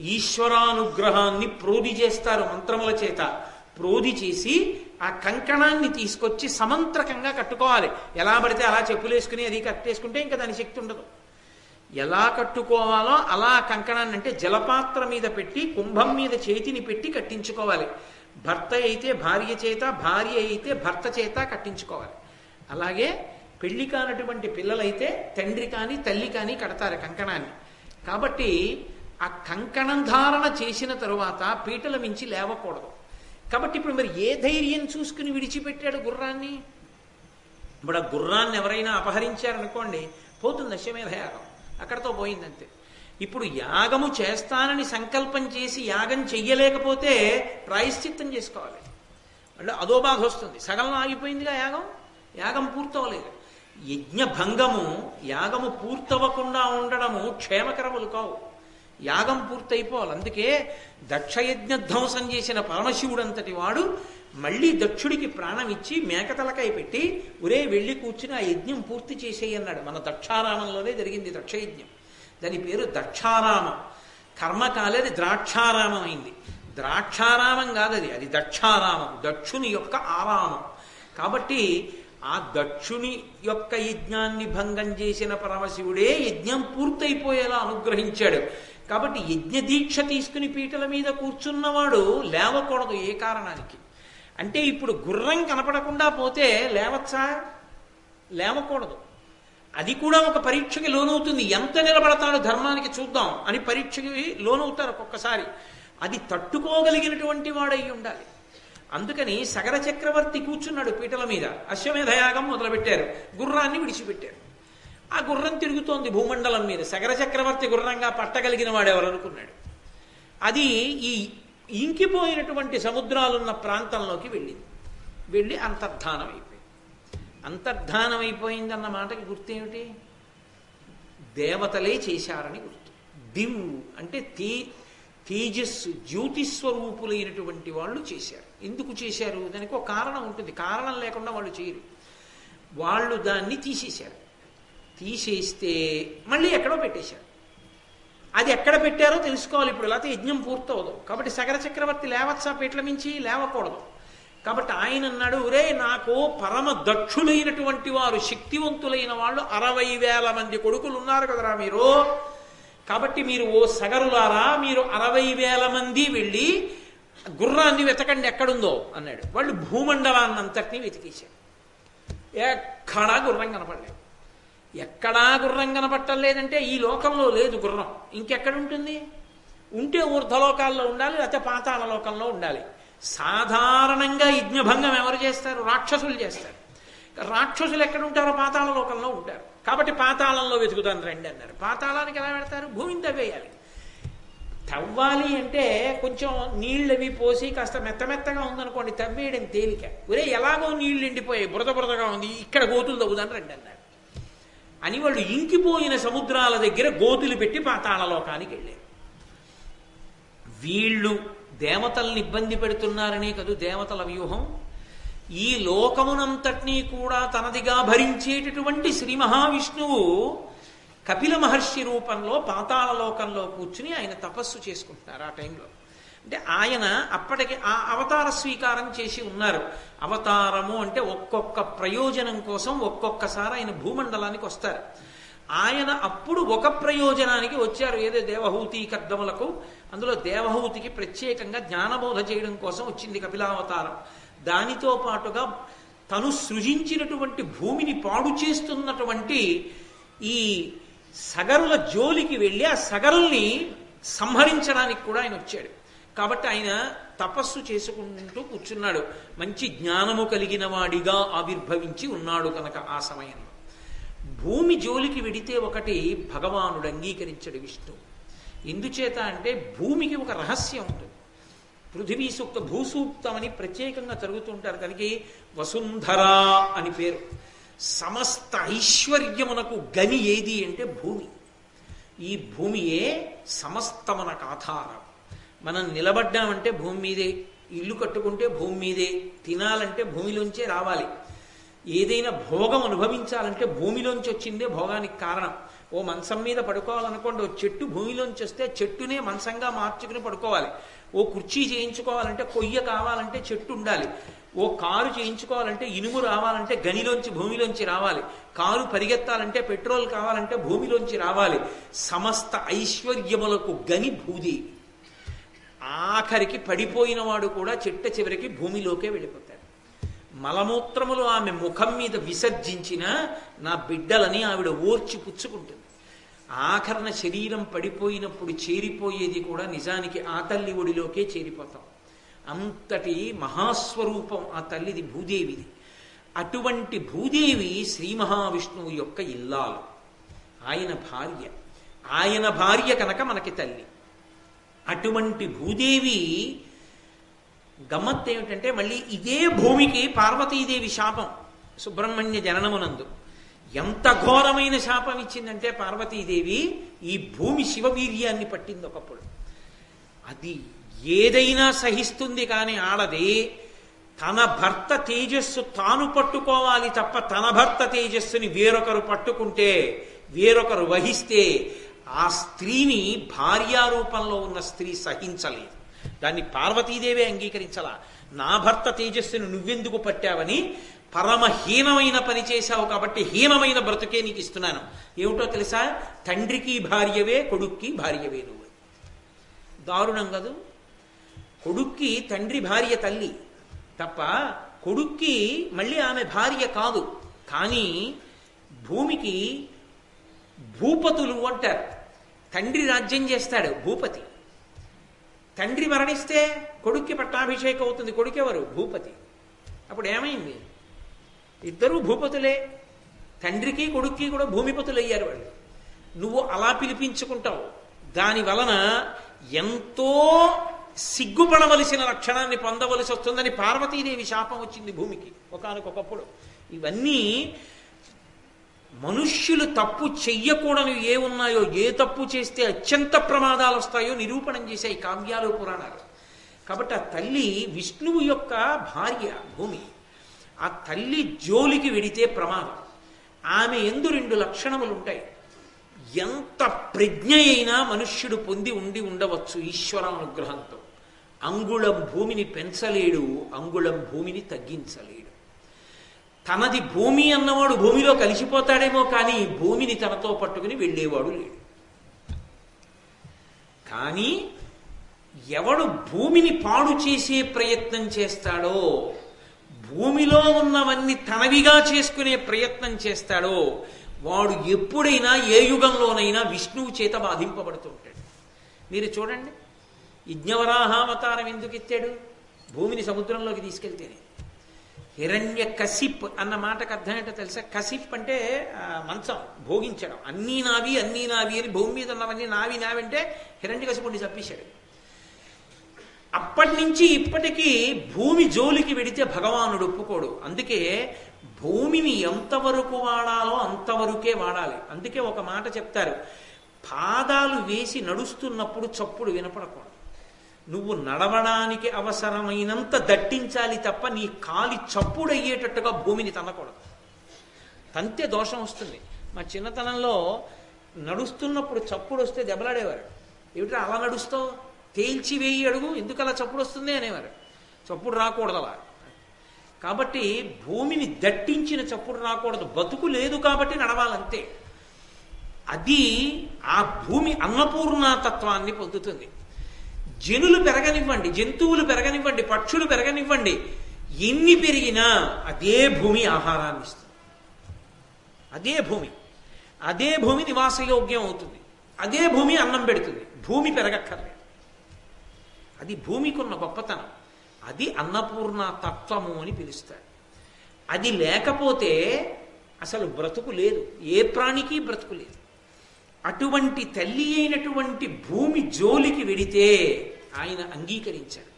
ఈశ్వరానుగ్రహాన్ని ప్రోధి చేస్తారు మంత్రముల చేత. ప్రోధి చేసి ఆ కంకణాన్ని తీసుకొచ్చి సమంత్రకంగా కట్టుకోవాలి. ఎలా పడితే అలా చెప్పులేసుకుని అది కట్టేసుకుంటే ఇంకా దాని శక్తి ఉండదు. ఎలా కట్టుకోవాలో అలా కంకణాన్ని అంటే జలపాత్ర మీద పెట్టి కుంభం మీద చేతిని పెట్టి కట్టించుకోవాలి. భర్త అయితే భార్య చేత భార్య అయితే భర్త చేత కట్టించుకోవాలి. అలాగే పెళ్ళి కానటువంటి పిల్లలైతే తండ్రి కానీ తల్లి కానీ కడతారు కంకణాన్ని. కాబట్టి ఆ కంకణం ధారణ చేసిన తరువాత పీటల మించి లేవకూడదు. కాబట్టి ఇప్పుడు మరి ఏ ధైర్యం చూసుకుని విడిచిపెట్టాడు గుర్రాన్ని? ఇప్పుడు ఆ గుర్రాన్ని ఎవరైనా అపహరించారనుకోండి పోతుంది అశ్వమేధయాగం అక్కడతో పోయిందంతే. ఇప్పుడు యాగము చేస్తానని సంకల్పం చేసి యాగం చెయ్యలేకపోతే ప్రాయశ్చిత్తం చేసుకోవాలి. అంటే అదో బాధ వస్తుంది. సగం ఆగిపోయిందిగా యాగం? యాగం పూర్తవలేదు. యజ్ఞభంగము యాగము పూర్తవకుండా ఉండడము క్షేమకరములు కావు. యాగం పూర్తయిపోవాలి. అందుకే దక్షయజ్ఞ ధ్వంసం చేసిన పరమశివుడంతటి వాడు మళ్ళీ దక్షుడికి ప్రాణం ఇచ్చి మేకతలకాయ పెట్టి ఒరే వెళ్ళి కూర్చుని ఆ యజ్ఞం పూర్తి చేసేయి అన్నాడు. మన దక్షారామంలోనే జరిగింది దక్షయజ్ఞం. దాని పేరు దక్షారామం. కర్మకాలది ద్రాక్షారామం అయింది. ద్రాక్షారామం కాదది అది దక్షారామం. దక్షుని యొక్క ఆరామం. కాబట్టి ఆ దక్షుని యొక్క యజ్ఞాన్ని భంగం చేసిన పరమశివుడే యజ్ఞం పూర్తయిపోయేలా అనుగ్రహించాడు. కాబట్టి యజ్ఞ దీక్ష తీసుకుని పీటల మీద కూర్చున్నవాడు లేవకూడదు ఏ కారణానికి? అంటే ఇప్పుడు గుర్రం కనపడకుండా పోతే లేవచ్చా? లేవకూడదు. అది కూడా ఒక పరీక్షకి లోనవుతుంది. ఎంత నిలబడతాడు ధర్మానికి చూద్దాం అని పరీక్షకి లోనవుతారు ఒక్కొక్కసారి. అది తట్టుకోగలిగినటువంటి వాడై ఉండాలి. అందుకని సగర చక్రవర్తి కూర్చున్నాడు పీటల మీద. అశ్వమేధయాగం మొదలుపెట్టారు. గుర్రాన్ని విడిచిపెట్టారు. ఆ గుర్రం తిరుగుతోంది భూమండలం మీద. సగర చక్రవర్తి గుర్రంగా పట్టగలిగిన వాడు ఎవరనుకున్నాడు అది ఈ ఇంకిపోయినటువంటి సముద్రాలున్న ప్రాంతంలోకి వెళ్ళింది. వెళ్ళి అంతర్ధానం అయిపోయింది అంతర్ధానం అయిపోయిందన్న మాటకి గుర్తేమిటి? దేవతలే చేశారని గుర్తు. దివ్ అంటే తే తేజస్సు జ్యోతిస్వరూపులైనటువంటి వాళ్ళు చేశారు. ఎందుకు చేశారు? దానికి ఒక కారణం ఉంటుంది. కారణం లేకుండా వాళ్ళు చేయరు. వాళ్ళు దాన్ని తీసేశారు. తీసేస్తే మళ్ళీ ఎక్కడో పెట్టేశారు. అది ఎక్కడ పెట్టారో తెలుసుకోవాలి ఇప్పుడు లేకపోతే యజ్ఞం పూర్తవదు. కాబట్టి సగర చక్రవర్తి లేవచ్చా పీట్ల మించి? లేవకూడదు. కాబట్టి ఆయన అన్నాడు ఒరే నాకు పరమ దక్షులైనటువంటి వారు శక్తివంతులైన వాళ్ళు అరవై వేల మంది కొడుకులు ఉన్నారు కదరా మీరు. కాబట్టి మీరు ఓ సగరులారా మీరు అరవై వేల మంది వెళ్ళి గుర్రాన్ని వెతకండి ఎక్కడుందో అన్నాడు. వాళ్ళు భూమండలాన్ని అంతటినీ వెతికేశారు. ఎక్కడా గుర్రం కనపడలేదు. ఎక్కడా గుర్రం కనపట్టలేదంటే ఈ లోకంలో లేదు గుర్రం. ఇంకెక్కడ ఉంటుంది ఉంటే ఊర్ధలోకాల్లో ఉండాలి లేకపోతే పాతాళ లోకంలో ఉండాలి. సాధారణంగా యజ్ఞభంగం ఎవరు చేస్తారు? రాక్షసులు చేస్తారు. రాక్షసులు ఎక్కడ ఉంటారో పాతాళ లోకంలో ఉంటారు. కాబట్టి పాతాళంలో వెతుకుతాను రండి అన్నారు. పాతాళానికి ఎలా పెడతారు భూమిని తవ్వేయాలి తవ్వాలి అంటే కొంచెం నీళ్ళవి పోసి కాస్త మెత్త మెత్తగా ఉందనుకోండి తవ్వేయడం తేలిక. ఒరే ఎలాగో నీళ్ళు ఎండిపోయాయి బురద బురదగా ఉంది ఇక్కడ గోతులు తవ్వుదాని రండి అన్నారు. అని వాళ్ళు ఇంకిపోయిన సముద్రాల దగ్గర గోతులు పెట్టి పాతాళలోకానికి వెళ్ళారు. వీళ్ళు దేవతల్ని ఇబ్బంది పెడుతున్నారనే కదూ దేవతల వ్యూహం? ఈ లోకమునంతటినీ కూడా తనదిగా భరించేటటువంటి శ్రీ మహావిష్ణువు కపిల మహర్షి రూపంలో పాతాళ లోకంలో కూర్చుని ఆయన తపస్సు చేసుకుంటున్నారు ఆ టైంలో. అంటే ఆయన అప్పటికి ఆ అవతార స్వీకారం చేసి ఉన్నారు. అవతారము అంటే ఒక్కొక్క ప్రయోజనం కోసం ఒక్కొక్కసారి ఆయన భూమండలానికి వస్తారు. ఆయన అప్పుడు ఒక ప్రయోజనానికి వచ్చారు. ఏదో దేవహూతి కర్దములకు. అందులో దేవహూతికి ప్రత్యేకంగా జ్ఞానబోధ చేయడం కోసం వచ్చింది కపిలావతారం. దానితో పాటుగా తను సృజించినటువంటి భూమిని పాడు చేస్తున్నటువంటి ఈ సగరుల జోలికి వెళ్ళి ఆ సగరుల్ని సంహరించడానికి కూడా ఆయన వచ్చాడు. కాబట్టి ఆయన తపస్సు చేసుకుంటూ కూర్చున్నాడు. మంచి జ్ఞానము కలిగిన వాడిగా ఆవిర్భవించి ఉన్నాడు కనుక ఆ సమయంలో. భూమి జోలికి వెడితే ఒకటి భగవానుడు అంగీకరించడు విష్ణు ఎందుచేత అంటే భూమికి ఒక రహస్యం ఉంటుంది పృథివీ సూక్త భూసూక్తం అని ప్రత్యేకంగా జరుగుతుంటారు దానికి వసుంధరా అని పేరు. సమస్త ఐశ్వర్యమునకు గని ఏది అంటే భూమి. ఈ భూమియే సమస్తమునకు ఆధారం. మనం నిలబడ్డామంటే భూమి మీదే ఇల్లు కట్టుకుంటే భూమి మీదే తినాలంటే భూమిలోంచే రావాలి. ఏదైనా భోగం అనుభవించాలంటే భూమిలోంచి వచ్చిందే భోగానికి కారణం. ఓ మంచం మీద పడుకోవాలనుకోండి ఓ చెట్టు భూమిలోంచి వస్తే చెట్టునే మంచంగా మార్చుకుని పడుకోవాలి. ఓ కుర్చీ చేయించుకోవాలంటే కొయ్య కావాలంటే చెట్టు ఉండాలి. ఓ కారు చేయించుకోవాలంటే ఇనుము రావాలంటే గనిలోంచి భూమిలోంచి రావాలి. కారు పరిగెత్తాలంటే పెట్రోల్ కావాలంటే భూమిలోంచి రావాలి. సమస్త ఐశ్వర్యములకు గని భూదేవి ఆఖరికి పడిపోయిన వాడు కూడా చిట్ట చివరికి భూమిలోకే వెళ్ళిపోతాడు. మలమూత్రములు ఆమె ముఖం మీద విసర్జించిన నా బిడ్డలని ఆవిడ ఓర్చి పుచ్చుకుంటుంది. ఆఖరణ శరీరం పడిపోయినప్పుడు చేరిపోయేది కూడా నిజానికి ఆ తల్లి ఒడిలోకే చేరిపోతాం. అంతటి మహాస్వరూపం ఆ తల్లిది భూదేవిది. అటువంటి భూదేవి శ్రీ మహావిష్ణువు యొక్క ఇల్లాలు. ఆయన భార్య. ఆయన భార్య కనుక మనకి తల్లి. అటువంటి భూదేవి గమ్మత్ ఏమిటంటే మళ్ళీ ఇదే భూమికి పార్వతీదేవి శాపం సుబ్రహ్మణ్య జననమునందు. ఎంత ఘోరమైన శాపం ఇచ్చిందంటే పార్వతీదేవి ఈ భూమి శివవీర్యాన్ని పట్టింది ఒకప్పుడు. అది ఏదైనా సహిస్తుంది కానీ ఆడది. తన భర్త తేజస్సు తాను పట్టుకోవాలి తప్ప తన భర్త తేజస్సుని వేరొకరు పట్టుకుంటే వేరొకరు వహిస్తే ఆ స్త్రీని భార్యారూపంలో ఉన్న స్త్రీ సహించలేదు. దాన్ని పార్వతీదేవే అంగీకరించాల. నా భర్త తేజస్సును నువ్వెందుకు పట్టావని పరమహీనమైన పని చేశావు కాబట్టి హీనమైన బ్రతుకే నీకు ఇస్తున్నాను. ఏమిటో తెలుసా? తండ్రికి భార్యవే కొడుక్కి భార్యవే నువ్వు. దారుణం కదూ. కొడుక్కి తండ్రి భార్య తల్లి తప్ప కొడుక్కి మళ్ళీ ఆమె భార్య కాదు. కానీ భూమికి భూపతులు అంటారు. తండ్రి రాజ్యం చేస్తాడు భూపతి. తండ్రి మరణిస్తే కొడుక్కి పట్టాభిషేకం అవుతుంది కొడుకెవరు? భూపతి. అప్పుడు ఏమైంది ఇద్దరూ భూపతులే. తండ్రికి కొడుక్కి కూడా భూమిపతులు అయ్యారు వాళ్ళు. నువ్వు అలా పిలిపించుకుంటావు. దాని వలన ఎంతో సిగ్గుపడవలసిన లక్షణాన్ని పొందవలసి వస్తుందని పార్వతీదేవి శాపం వచ్చింది భూమికి. ఒకనకొకప్పుడు. ఇవన్నీ మనుష్యులు తప్పు చెయ్యకూడని ఏ ఉన్నాయో ఏ తప్పు చేస్తే అత్యంత ప్రమాదాలు వస్తాయో నిరూపణం చేశాయి కావ్యాలు పురాణాలు. కాబట్టి ఆ తల్లి విష్ణువు యొక్క భార్య భూమి. ఆ తల్లి జోలికి వెడితే ప్రమాదం. ఆమె ఎందు రెండు లక్షణములు ఉంటాయి ఎంత ప్రజ్ఞ అయినా మనుష్యుడు పొంది ఉండి ఉండవచ్చు ఈశ్వర అనుగ్రహంతో అంగుళం భూమిని పెంచలేడు అంగుళం భూమిని తగ్గించలేడు. తనది భూమి అన్నవాడు భూమిలో కలిసిపోతాడేమో కానీ భూమిని తనతో పట్టుకుని వెళ్ళేవాడు లేడు. కానీ ఎవడు భూమిని పాడు చేసే ప్రయత్నం చేస్తాడో భూమిలో ఉన్నవన్నీ తనవిగా చేసుకునే ప్రయత్నం చేస్తాడో వాడు ఎప్పుడైనా ఏ యుగంలోనైనా విష్ణువు చేత బాధింపబడుతూ ఉంటాడు. మీరు చూడండి యజ్ఞవరాహావతారం ఎందుకు ఎత్తాడు? భూమిని సముద్రంలోకి తీసుకెళ్తేనే. హిరణ్య కసిప్ అన్న మాటకు అర్థం ఏంటో తెలుసా? కసిప్ అంటే మంచం భోగించడం. అన్నీ నావి అన్నీ నావి అని భూమి మీద ఉన్నవన్నీ నావి నావి అంటే హిరణ్య కసిపుడిని చంపేశాడు. అప్పటి నుంచి ఇప్పటికీ భూమి జోలికి వెడితే భగవానుడు ఒప్పుకోడు. అందుకే భూమిని ఎంతవరకు వాడాలో అంతవరకే వాడాలి. అందుకే ఒక మాట చెప్తారు. పాదాలు వేసి నడుస్తున్నప్పుడు చప్పుడు వినపడకూడదు. నువ్వు నడవడానికి అవసరమైనంత దట్టించాలి తప్ప నీ కాలి చప్పుడయ్యేటట్టుగా భూమిని తన్నకూడదు. తంతే దోషం వస్తుంది. మా చిన్నతనంలో నడుస్తున్నప్పుడు చప్పుడు వస్తే దెబ్బలాడేవారు. ఏమిట్రా అలా నడుస్తావు? తేల్చి వేయి అడుగు ఎందుకు అలా చప్పుడు వస్తుంది అనేవారు. చప్పుడు రాకూడదు అలా కాబట్టి భూమిని దట్టించిన చప్పుడు రాకూడదు. బతుకు లేదు కాబట్టి నడవాలంతే. అది ఆ భూమి అన్నపూర్ణతత్వాన్ని పొందుతుంది. జనులు పెరగనివ్వండి జంతువులు పెరగనివ్వండి పక్షులు పెరగనివ్వండి. ఎన్ని పెరిగినా అదే భూమి ఆహారాన్ని ఇస్తుంది. అదే భూమి. అదే భూమి నివాసయోగ్యం అవుతుంది. అదే భూమి అన్నం పెడుతుంది. భూమి పెరగక్కర్లేదు. అది భూమికి ఉన్న గొప్పతనం. అది అన్నపూర్ణ తత్వము అని పిలుస్తాడు అది లేకపోతే అసలు బ్రతుకు లేదు. ఏ ప్రాణికి బ్రతుకు లేదు. అటువంటి తల్లి అయినటువంటి భూమి జోలికి వెడితే ఆయన అంగీకరించాడు.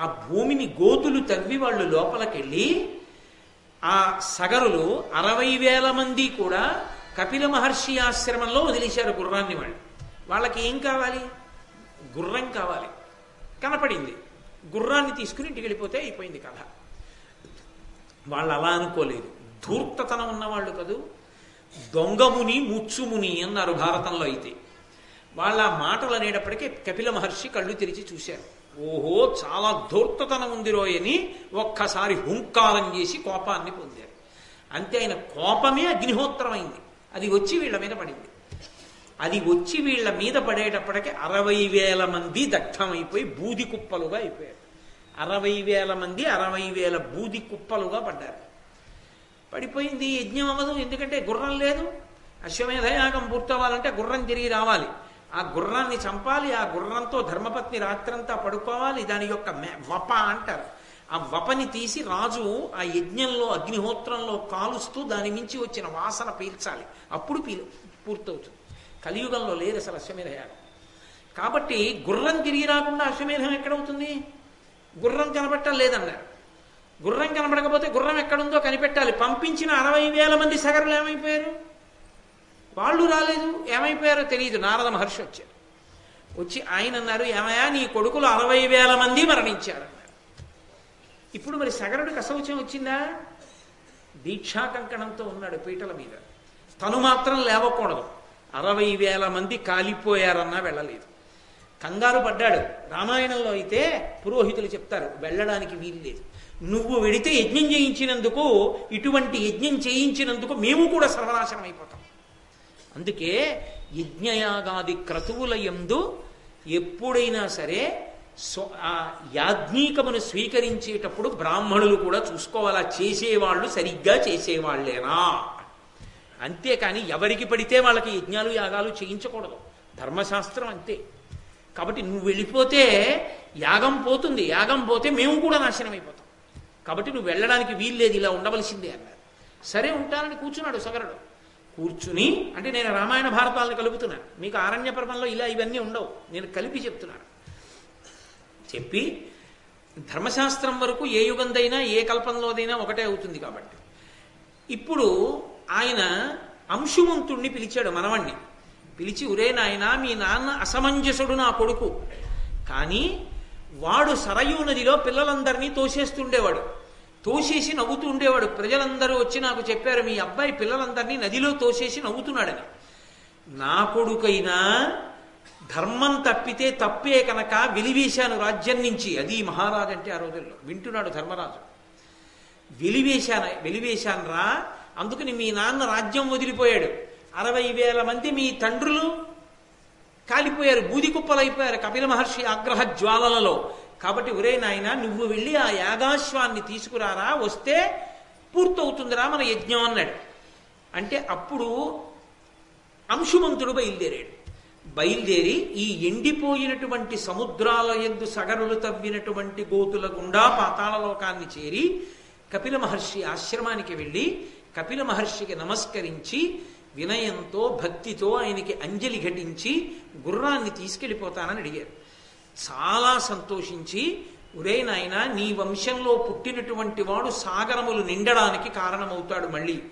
ఆ భూమిని గోతులు తవ్వి వాళ్ళు లోపలికెళ్ళి ఆ సగరులు అరవై వేల మంది కూడా కపిల మహర్షి ఆశ్రమంలో వదిలేశారు గుర్రాన్ని వాళ్ళు. వాళ్ళకి ఏం కావాలి? గుర్రం కావాలి. కనపడింది. గుర్రాన్ని తీసుకుని ఇంటికి వెళ్ళిపోతే అయిపోయింది కథ. వాళ్ళు అలా అనుకోలేదు. ధూర్తతనం ఉన్నవాళ్ళు కదూ. దొంగముని ముచ్చుముని అన్నారు భారతంలో అయితే. వాళ్ళ మాటలు అనేటప్పటికీ కపిల మహర్షి కళ్ళు తెరిచి చూశారు. ఓహో చాలా ధూర్తతనం ఉంది రోయని ఒక్కసారి హుంకారం చేసి కోపాన్ని పొందారు. అంతే ఆయన కోపమే అగ్నిహోత్రమైంది. అది వచ్చి వీళ్ళ మీద పడింది. అది వచ్చి వీళ్ళ మీద పడేటప్పటికి అరవై వేల మంది దగ్ధమైపోయి బూది కుప్పలుగా అయిపోయారు. అరవై వేల మంది అరవై వేల బూది కుప్పలుగా పడ్డారు. పడిపోయింది యజ్ఞం అవ్వదు ఎందుకంటే గుర్రం లేదు. అశ్వమేధయాగం పూర్తవ్వాలంటే గుర్రం తిరిగి రావాలి. ఆ గుర్రాన్ని చంపాలి ఆ గుర్రంతో ధర్మపత్ని రాత్రంతా పడుకోవాలి దాని యొక్క వప అంటారు. ఆ వపని తీసి రాజు ఆ యజ్ఞంలో అగ్నిహోత్రంలో కాలుస్తూ దాని మించి వచ్చిన వాసన పీల్చాలి. అప్పుడు పీలు పూర్తవుతుంది. కలియుగంలో లేదు అసలు అశ్వమేధయాగం కాబట్టి గుర్రం తిరిగి రాకుండా అశ్వమేధం ఎక్కడవుతుంది? గుర్రం కనబట్టం లేదన్నారు. గుర్రం కనబడకపోతే గుర్రం ఎక్కడుందో కనిపెట్టాలి. పంపించిన అరవై వేల మంది సగరులు ఏమైపోయారు? వాళ్ళు రాలేదు ఏమైపోయారో తెలియదు నారద మహర్షి వచ్చారు. వచ్చి ఆయన అన్నారు ఏమయా నీ కొడుకులు అరవై వేల మంది మరణించారు అన్నారు ఇప్పుడు మరి సగరుడికి అసౌచ్యం వచ్చిందా? దీక్షా కంకణంతో ఉన్నాడు పీటల మీద. తను మాత్రం లేవకూడదు. అరవై వేల మంది కాలిపోయారన్నా వెళ్ళలేదు. కంగారు పడ్డాడు. రామాయణంలో అయితే పురోహితులు చెప్తారు వెళ్ళడానికి వీలు లేదు. నువ్వు వెడితే యజ్ఞం చేయించినందుకు ఇటువంటి యజ్ఞం చేయించినందుకు మేము కూడా సర్వనాశనం అయిపోతాం. అందుకే యజ్ఞయాగాది క్రతువుల యందు ఎప్పుడైనా సరే సో ఆ యాజ్ఞీకమును స్వీకరించేటప్పుడు బ్రాహ్మణులు కూడా చూసుకోవాలా? చేసేవాళ్ళు సరిగ్గా చేసేవాళ్ళేనా అంతేకాని ఎవరికి పడితే వాళ్ళకి యజ్ఞాలు యాగాలు చేయించకూడదు. ధర్మశాస్త్రం అంతే. కాబట్టి నువ్వు వెళ్ళిపోతే యాగం పోతుంది. యాగం పోతే మేము కూడా నాశనం అయిపోతాం. కాబట్టి నువ్వు వెళ్ళడానికి వీల్లేదు ఇలా ఉండవలసిందే అన్నారు. సరే ఉంటానని కూర్చున్నాడు సగరుడు. కూర్చుని అంటే నేను రామాయణ భారతాలను కలుపుతున్నాను. మీకు ఆరణ్య పర్వంలో ఇలా ఇవన్నీ ఉండవు. నేను కలిపి చెప్తున్నాను. చెప్పి ధర్మశాస్త్రం వరకు ఏ యుగందైనా ఏ కల్పంలోదైనా ఒకటే అవుతుంది కాబట్టి. ఇప్పుడు ఆయన అంశుమంతుణ్ణి పిలిచాడు మనవణ్ణి. పిలిచి ఉరే నాయన మీ నాన్న అసమంజసుడు నా కొడుకు. కానీ వాడు సరయూ నదిలో పిల్లలందరినీ తోసేస్తుండేవాడు. తోసేసి నవ్వుతూ ఉండేవాడు. ప్రజలందరూ వచ్చి నాకు చెప్పారు మీ అబ్బాయి పిల్లలందరినీ నదిలో తోసేసి నవ్వుతున్నాడని నా కొడుకైనా ధర్మం తప్పితే తప్పే కనుక వెలివేశాను రాజ్యం నుంచి. అది మహారాజు అంటే ఆ రోజుల్లో. వింటున్నాడు ధర్మరాజు. వెలివేశాను వెలివేశాను రా అందుకని మీ నాన్న రాజ్యం వదిలిపోయాడు. అరవై వేల మంది మీ తండ్రులు కాలిపోయారు బూది కుప్పలైపోయారు కపిల మహర్షి ఆగ్రహ జ్వాలలలో కాబట్టి ఒరే నాయన నువ్వు వెళ్ళి ఆ యాగాశ్వాన్ని తీసుకురారా? వస్తే పూర్తవుతుందిరా మన యజ్ఞం అన్నాడు. అంటే అప్పుడు అంశుమంతుడు బయలుదేరాడు. బయలుదేరి ఈ ఎండిపోయినటువంటి సముద్రాల ఎందు సగరులు తవ్వినటువంటి గోతుల గుండా పాతాళలోకాన్ని చేరి కపిల మహర్షి ఆశ్రమానికి వెళ్ళి కపిల మహర్షికి నమస్కరించి వినయంతో భక్తితో ఆయనకి అంజలి ఘటించి గుర్రాన్ని తీసుకెళ్ళిపోతానని అడిగారు. చాలా సంతోషించి ఒరే నాయన నీ వంశంలో పుట్టినటువంటి వాడు సాగరములు నిండడానికి కారణమవుతాడు మళ్ళీ.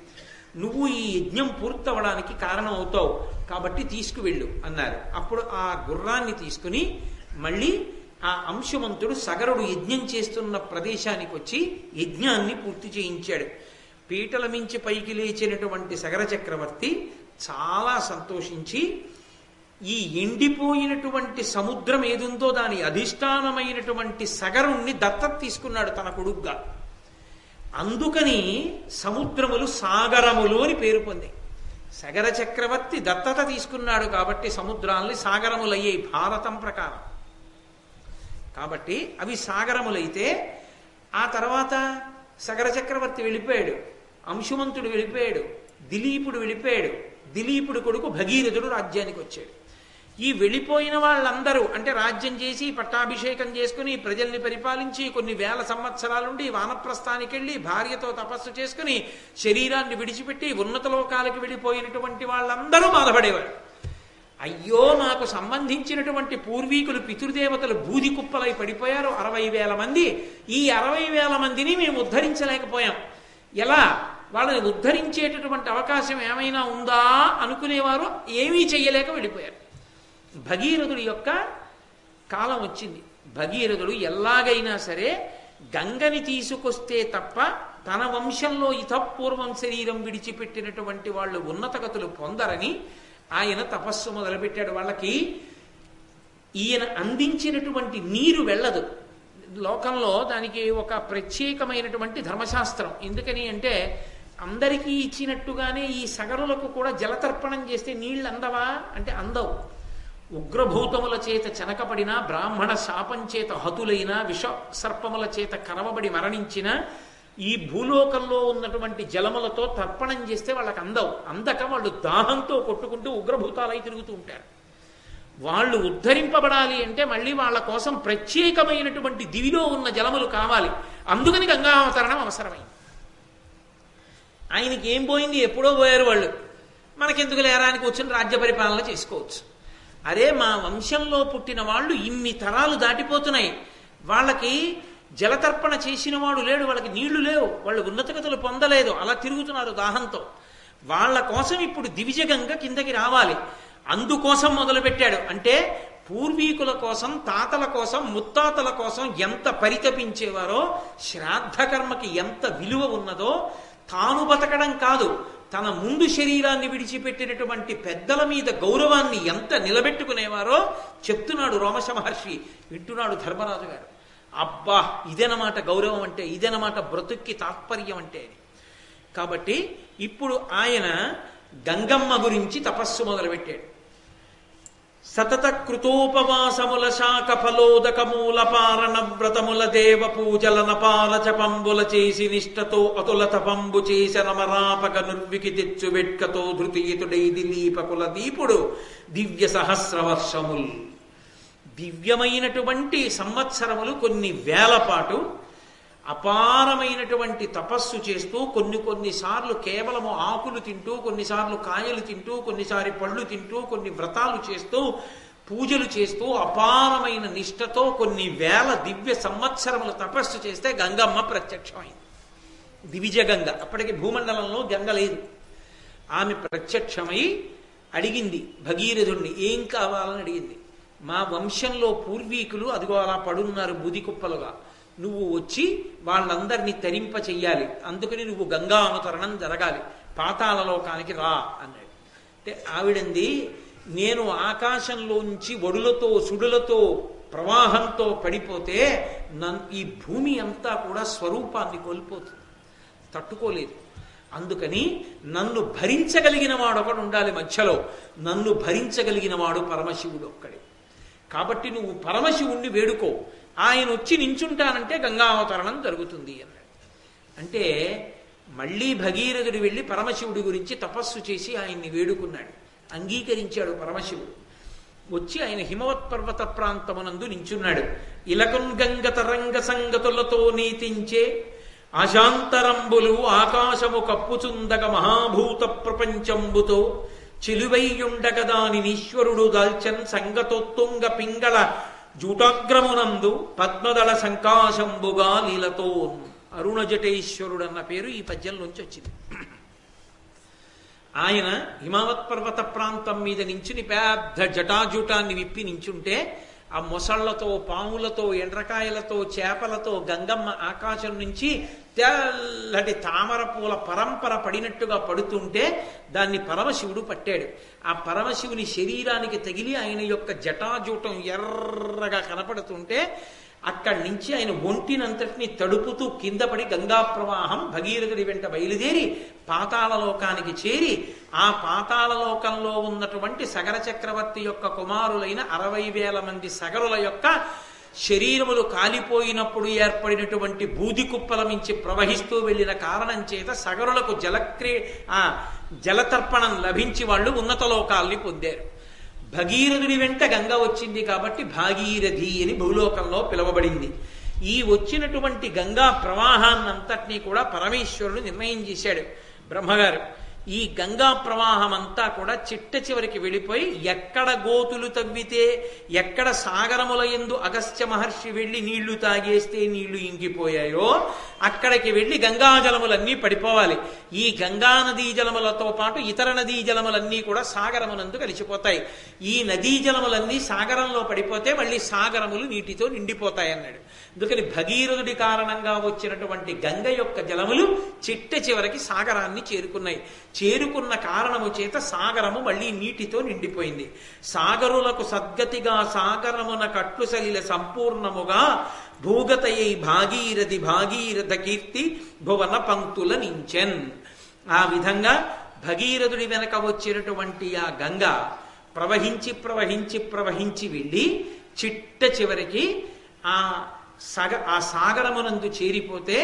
నువ్వు ఈ యజ్ఞం పూర్తవడానికి కారణమవుతావు. కాబట్టి తీసుకువెళ్ళు అన్నారు. అప్పుడు ఆ గుర్రాన్ని తీసుకుని మళ్ళీ ఆ అంశమంతుడు సగరుడు యజ్ఞం చేస్తున్న ప్రదేశానికి వచ్చి యజ్ఞాన్ని పూర్తి చేయించాడు. పీటల మించి పైకి లేచినటువంటి సగర చక్రవర్తి చాలా సంతోషించి ఈ ఎండిపోయినటువంటి సముద్రం ఏదుందో దాని అధిష్టానమైనటువంటి సగరుణ్ణి దత్తత తీసుకున్నాడు తన కొడుగ్గా అందుకని సముద్రములు సాగరములు అని పేరు పొంది. సగర చక్రవర్తి దత్తత తీసుకున్నాడు కాబట్టి సముద్రాల్ని సాగరములయ్యాయి భారతం ప్రకారం. కాబట్టి అవి సాగరములైతే ఆ తర్వాత సగర చక్రవర్తి వెళ్ళిపోయాడు అంశుమంతుడు వెళ్ళిపోయాడు దిలీపుడు వెళ్ళిపోయాడు. దిలీపుడు కొడుకు భగీరథుడు రాజ్యానికి వచ్చాడు. ఈ వెళ్ళిపోయిన వాళ్ళందరూ అంటే రాజ్యం చేసి పట్టాభిషేకం చేసుకుని ప్రజల్ని పరిపాలించి కొన్ని వేల సంవత్సరాలుండి వానప్రస్థానికి వెళ్ళి భార్యతో తపస్సు చేసుకుని శరీరాన్ని విడిచిపెట్టి ఉన్నత లోకాలకు వెళ్ళిపోయినటువంటి వాళ్ళందరూ బాధపడేవారు. అయ్యో నాకు సంబంధించినటువంటి పూర్వీకులు పితృదేవతలు బూది కుప్పలై పడిపోయారు అరవై వేల మంది. ఈ అరవై వేల మందిని మేము ఉద్ధరించలేకపోయాం. ఎలా? వాళ్ళని ఉద్ధరించేటటువంటి అవకాశం ఏమైనా ఉందా అనుకునేవారు ఏమీ చెయ్యలేక వెళ్ళిపోయారు. భగీరథుడి యొక్క కాలం వచ్చింది. భగీరథుడు ఎలాగైనా సరే గంగని తీసుకొస్తే తప్ప తన వంశంలో ఇతపూర్వం శరీరం విడిచిపెట్టినటువంటి వాళ్ళు ఉన్నతగతులు పొందరని ఆయన తపస్సు మొదలుపెట్టాడు. వాళ్ళకి ఈయన అందించినటువంటి నీరు వెళ్ళదు. లోకంలో దానికి ఒక ప్రత్యేకమైనటువంటి ధర్మశాస్త్రం. ఎందుకని అంటే అందరికీ ఇచ్చినట్టుగానే ఈ సగరులకు కూడా జలతర్పణం చేస్తే నీళ్ళు అందవా? అంటే అందవు. ఉగ్రభూతముల చేత చెనకబడిన బ్రాహ్మణ శాపం చేత హతులైన విష సర్పముల చేత కరవబడి మరణించిన ఈ భూలోకంలో ఉన్నటువంటి జలములతో తర్పణం చేస్తే వాళ్ళకి అందవు. అందక వాళ్ళు దాహంతో కొట్టుకుంటూ ఉగ్రభూతాలై తిరుగుతూ ఉంటారు. వాళ్ళు ఉద్ధరింపబడాలి అంటే మళ్ళీ వాళ్ళ కోసం ప్రత్యేకమైనటువంటి దివిలో ఉన్న జలములు కావాలి. అందుకని గంగావతరణం అవసరమైంది. ఆయనకి ఏం పోయింది? ఎప్పుడో పోయారు వాళ్ళు. మనకెందుకు లేరానికి వచ్చిన రాజ్య పరిపాలన చేసుకోవచ్చు. అరే మా వంశంలో పుట్టిన వాళ్ళు ఇన్ని తరాలు దాటిపోతున్నాయి. వాళ్ళకి జలతర్పణ చేసిన వాడు లేడు వాళ్ళకి నీళ్ళు లేవు వాళ్ళు ఉన్నతగతులు పొందలేదు అలా తిరుగుతున్నారు దాహంతో. వాళ్ళ కోసం ఇప్పుడు దివిజగంగ కిందకి రావాలి. అందుకోసం మొదలుపెట్టాడు. అంటే పూర్వీకుల కోసం తాతల కోసం ముత్తాతల కోసం ఎంత పరితపించేవారో శ్రాద్ధకర్మకి ఎంత విలువ ఉన్నదో తాను బతకడం కాదు. తన ముందు శరీరాన్ని విడిచిపెట్టినటువంటి పెద్దల మీద గౌరవాన్ని ఎంత నిలబెట్టుకునేవారో చెప్తున్నాడు రోమశ మహర్షి వింటున్నాడు ధర్మరాజు గారు. అబ్బా ఇదనమాట గౌరవం అంటే ఇదనమాట బ్రతుక్కి తాత్పర్యం అంటే కాబట్టి ఇప్పుడు ఆయన గంగమ్మ గురించి తపస్సు మొదలుపెట్టాడు. సతత కృతోపవాసముల శాఖ ఫలోదకమూల పారణ వ్రతముల దేవ పూజల నపాల చపంబుల చేసి నిష్టతో అతుల తపంబు చేస నమరాపక నుర్వికి తెచ్చు వెట్కతో ధృతీయుతుడై దిలీపకుల దీపుడు దివ్య సహస్రవర్షముల్ దివ్యమైనటువంటి సంవత్సరములు కొన్ని వేల పాటు అపారమైనటువంటి తపస్సు చేస్తూ కొన్ని కొన్నిసార్లు కేవలము ఆకులు తింటూ కొన్నిసార్లు కాయలు తింటూ కొన్నిసారి పళ్ళు తింటూ కొన్ని వ్రతాలు చేస్తూ పూజలు చేస్తూ అపారమైన నిష్టతో కొన్ని వేల దివ్య సంవత్సరములు తపస్సు చేస్తే గంగమ్మ ప్రత్యక్షమైంది. దివిజ గంగ. అప్పటికి భూమండలంలో గంగ లేదు. ఆమె ప్రత్యక్షమై అడిగింది భగీరథుణ్ణి ఏం కావాలని అడిగింది? మా వంశంలో పూర్వీకులు అదిగో అలా పడున్నారు బుది కుప్పలుగా. నువ్వు వచ్చి వాళ్ళందరినీ తరింప చెయ్యాలి అందుకని నువ్వు గంగా అవతరణం జరగాలి. పాతాళలోకానికి రా అన్నాడు. అంటే ఆవిడంది నేను ఆకాశంలోంచి ఒడులతో సుడులతో ప్రవాహంతో పడిపోతే నన్ ఈ భూమి అంతా కూడా స్వరూపాన్ని కోల్పోతుంది. తట్టుకోలేదు. అందుకని నన్ను భరించగలిగిన వాడు ఒకడు ఉండాలి మధ్యలో. నన్ను భరించగలిగిన వాడు పరమశివుడు ఒక్కడే. కాబట్టి నువ్వు పరమశివుణ్ణి వేడుకో. ఆయన వచ్చి నించుంటానంటే గంగావతరణం జరుగుతుంది అన్నాడు. అంటే మళ్ళీ భగీరథుడు వెళ్ళి పరమశివుడి గురించి తపస్సు చేసి ఆయన్ని వేడుకున్నాడు. అంగీకరించాడు పరమశివుడు. వచ్చి ఆయన హిమవత్ పర్వత ప్రాంతమునందు నించున్నాడు. ఇలకున్ గంగ తరంగ సంగతులతో నీతించే అశాంతరంబులు ఆకాశము కప్పుచుందక మహాభూత ప్రపంచంబుతో చిలువైయుండగ దాని ఈశ్వరుడు దాల్చన్ సంగతోత్తుంగ పింగళ జూటాగ్రమునందు పద్మదళ సంకాశంబుగా లీలతో అరుణ జటేశ్వరుడు అన్న పేరు ఈ పద్యంలోంచి వచ్చింది ఆయన హిమావత్ పర్వత ప్రాంతం మీద నించుని పెద్ద జటాజూటాన్ని విప్పి నించుంటే ఆ మొసళ్ళతో పాములతో ఎండ్రకాయలతో చేపలతో గంగమ్మ ఆకాశం నుంచి తెల్లటి తామర పూల పరంపర పడినట్టుగా పడుతుంటే దాన్ని పరమశివుడు పట్టాడు. ఆ పరమశివుని శరీరానికి తగిలి ఆయన యొక్క జటాజూటం ఎర్రగా కనపడుతుంటే అక్కడి నుంచి ఆయన ఒంటినంతటిని తడుపుతూ కింద పడి గంగా ప్రవాహం భగీరథుడి వెంట బయలుదేరి పాతాళలోకానికి చేరి ఆ పాతాళలోకంలో ఉన్నటువంటి సగర చక్రవర్తి యొక్క కుమారులైన అరవై వేల మంది సగరుల యొక్క శరీరములు కాలిపోయినప్పుడు ఏర్పడినటువంటి బూది కుప్పల మించి ప్రవహిస్తూ వెళ్ళిన కారణం చేత సగరులకు జలక్రీ ఆ జలతర్పణం లభించి వాళ్ళు ఉన్నత లోకాల్ని పొందారు. భగీరథుడి వెంట గంగ వచ్చింది కాబట్టి భాగీరథి అని భూలోకంలో పిలువబడింది. ఈ వచ్చినటువంటి గంగా ప్రవాహాన్నంతటినీ కూడా పరమేశ్వరుడు నిర్ణయం చేశాడు. బ్రహ్మగారు ఈ గంగా ప్రవాహం అంతా కూడా చిట్ట చివరికి వెళ్ళిపోయి ఎక్కడ గోతులు తవ్వితే ఎక్కడ సాగరముల ఎందు అగస్త్య మహర్షి వెళ్ళి నీళ్ళు తాగేస్తే నీళ్ళు ఇంకిపోయాయో అక్కడికి వెళ్ళి గంగాజలములన్నీ పడిపోవాలి. ఈ గంగా నదీ జలములతో పాటు ఇతర నదీ జలములన్నీ కూడా సాగరమునందు కలిసిపోతాయి. ఈ నదీ జలములన్నీ సాగరంలో పడిపోతే మళ్ళీ సాగరములు నీటితో నిండిపోతాయి అన్నాడు అందుకని భగీరథుడి కారణంగా వచ్చినటువంటి గంగ యొక్క జలములు చిట్ట చివరికి సాగరాన్ని చేరుకున్నాయి. చేరుకున్న కారణము చేత సాగరము మళ్ళీ నీటితో నిండిపోయింది. సాగరులకు సద్గతిగా సాగరమున కట్లు సలిల సంపూర్ణముగా భూగతయై భాగీరథి భాగీరథ కీర్తి భువన పంక్తుల నించెన్. ఆ విధంగా భగీరథుడి వెనక వచ్చినటువంటి ఆ గంగ ప్రవహించి ప్రవహించి ప్రవహించి వెళ్ళి చిట్ట చివరికి ఆ సగ ఆ సాగరమునందు చేరిపోతే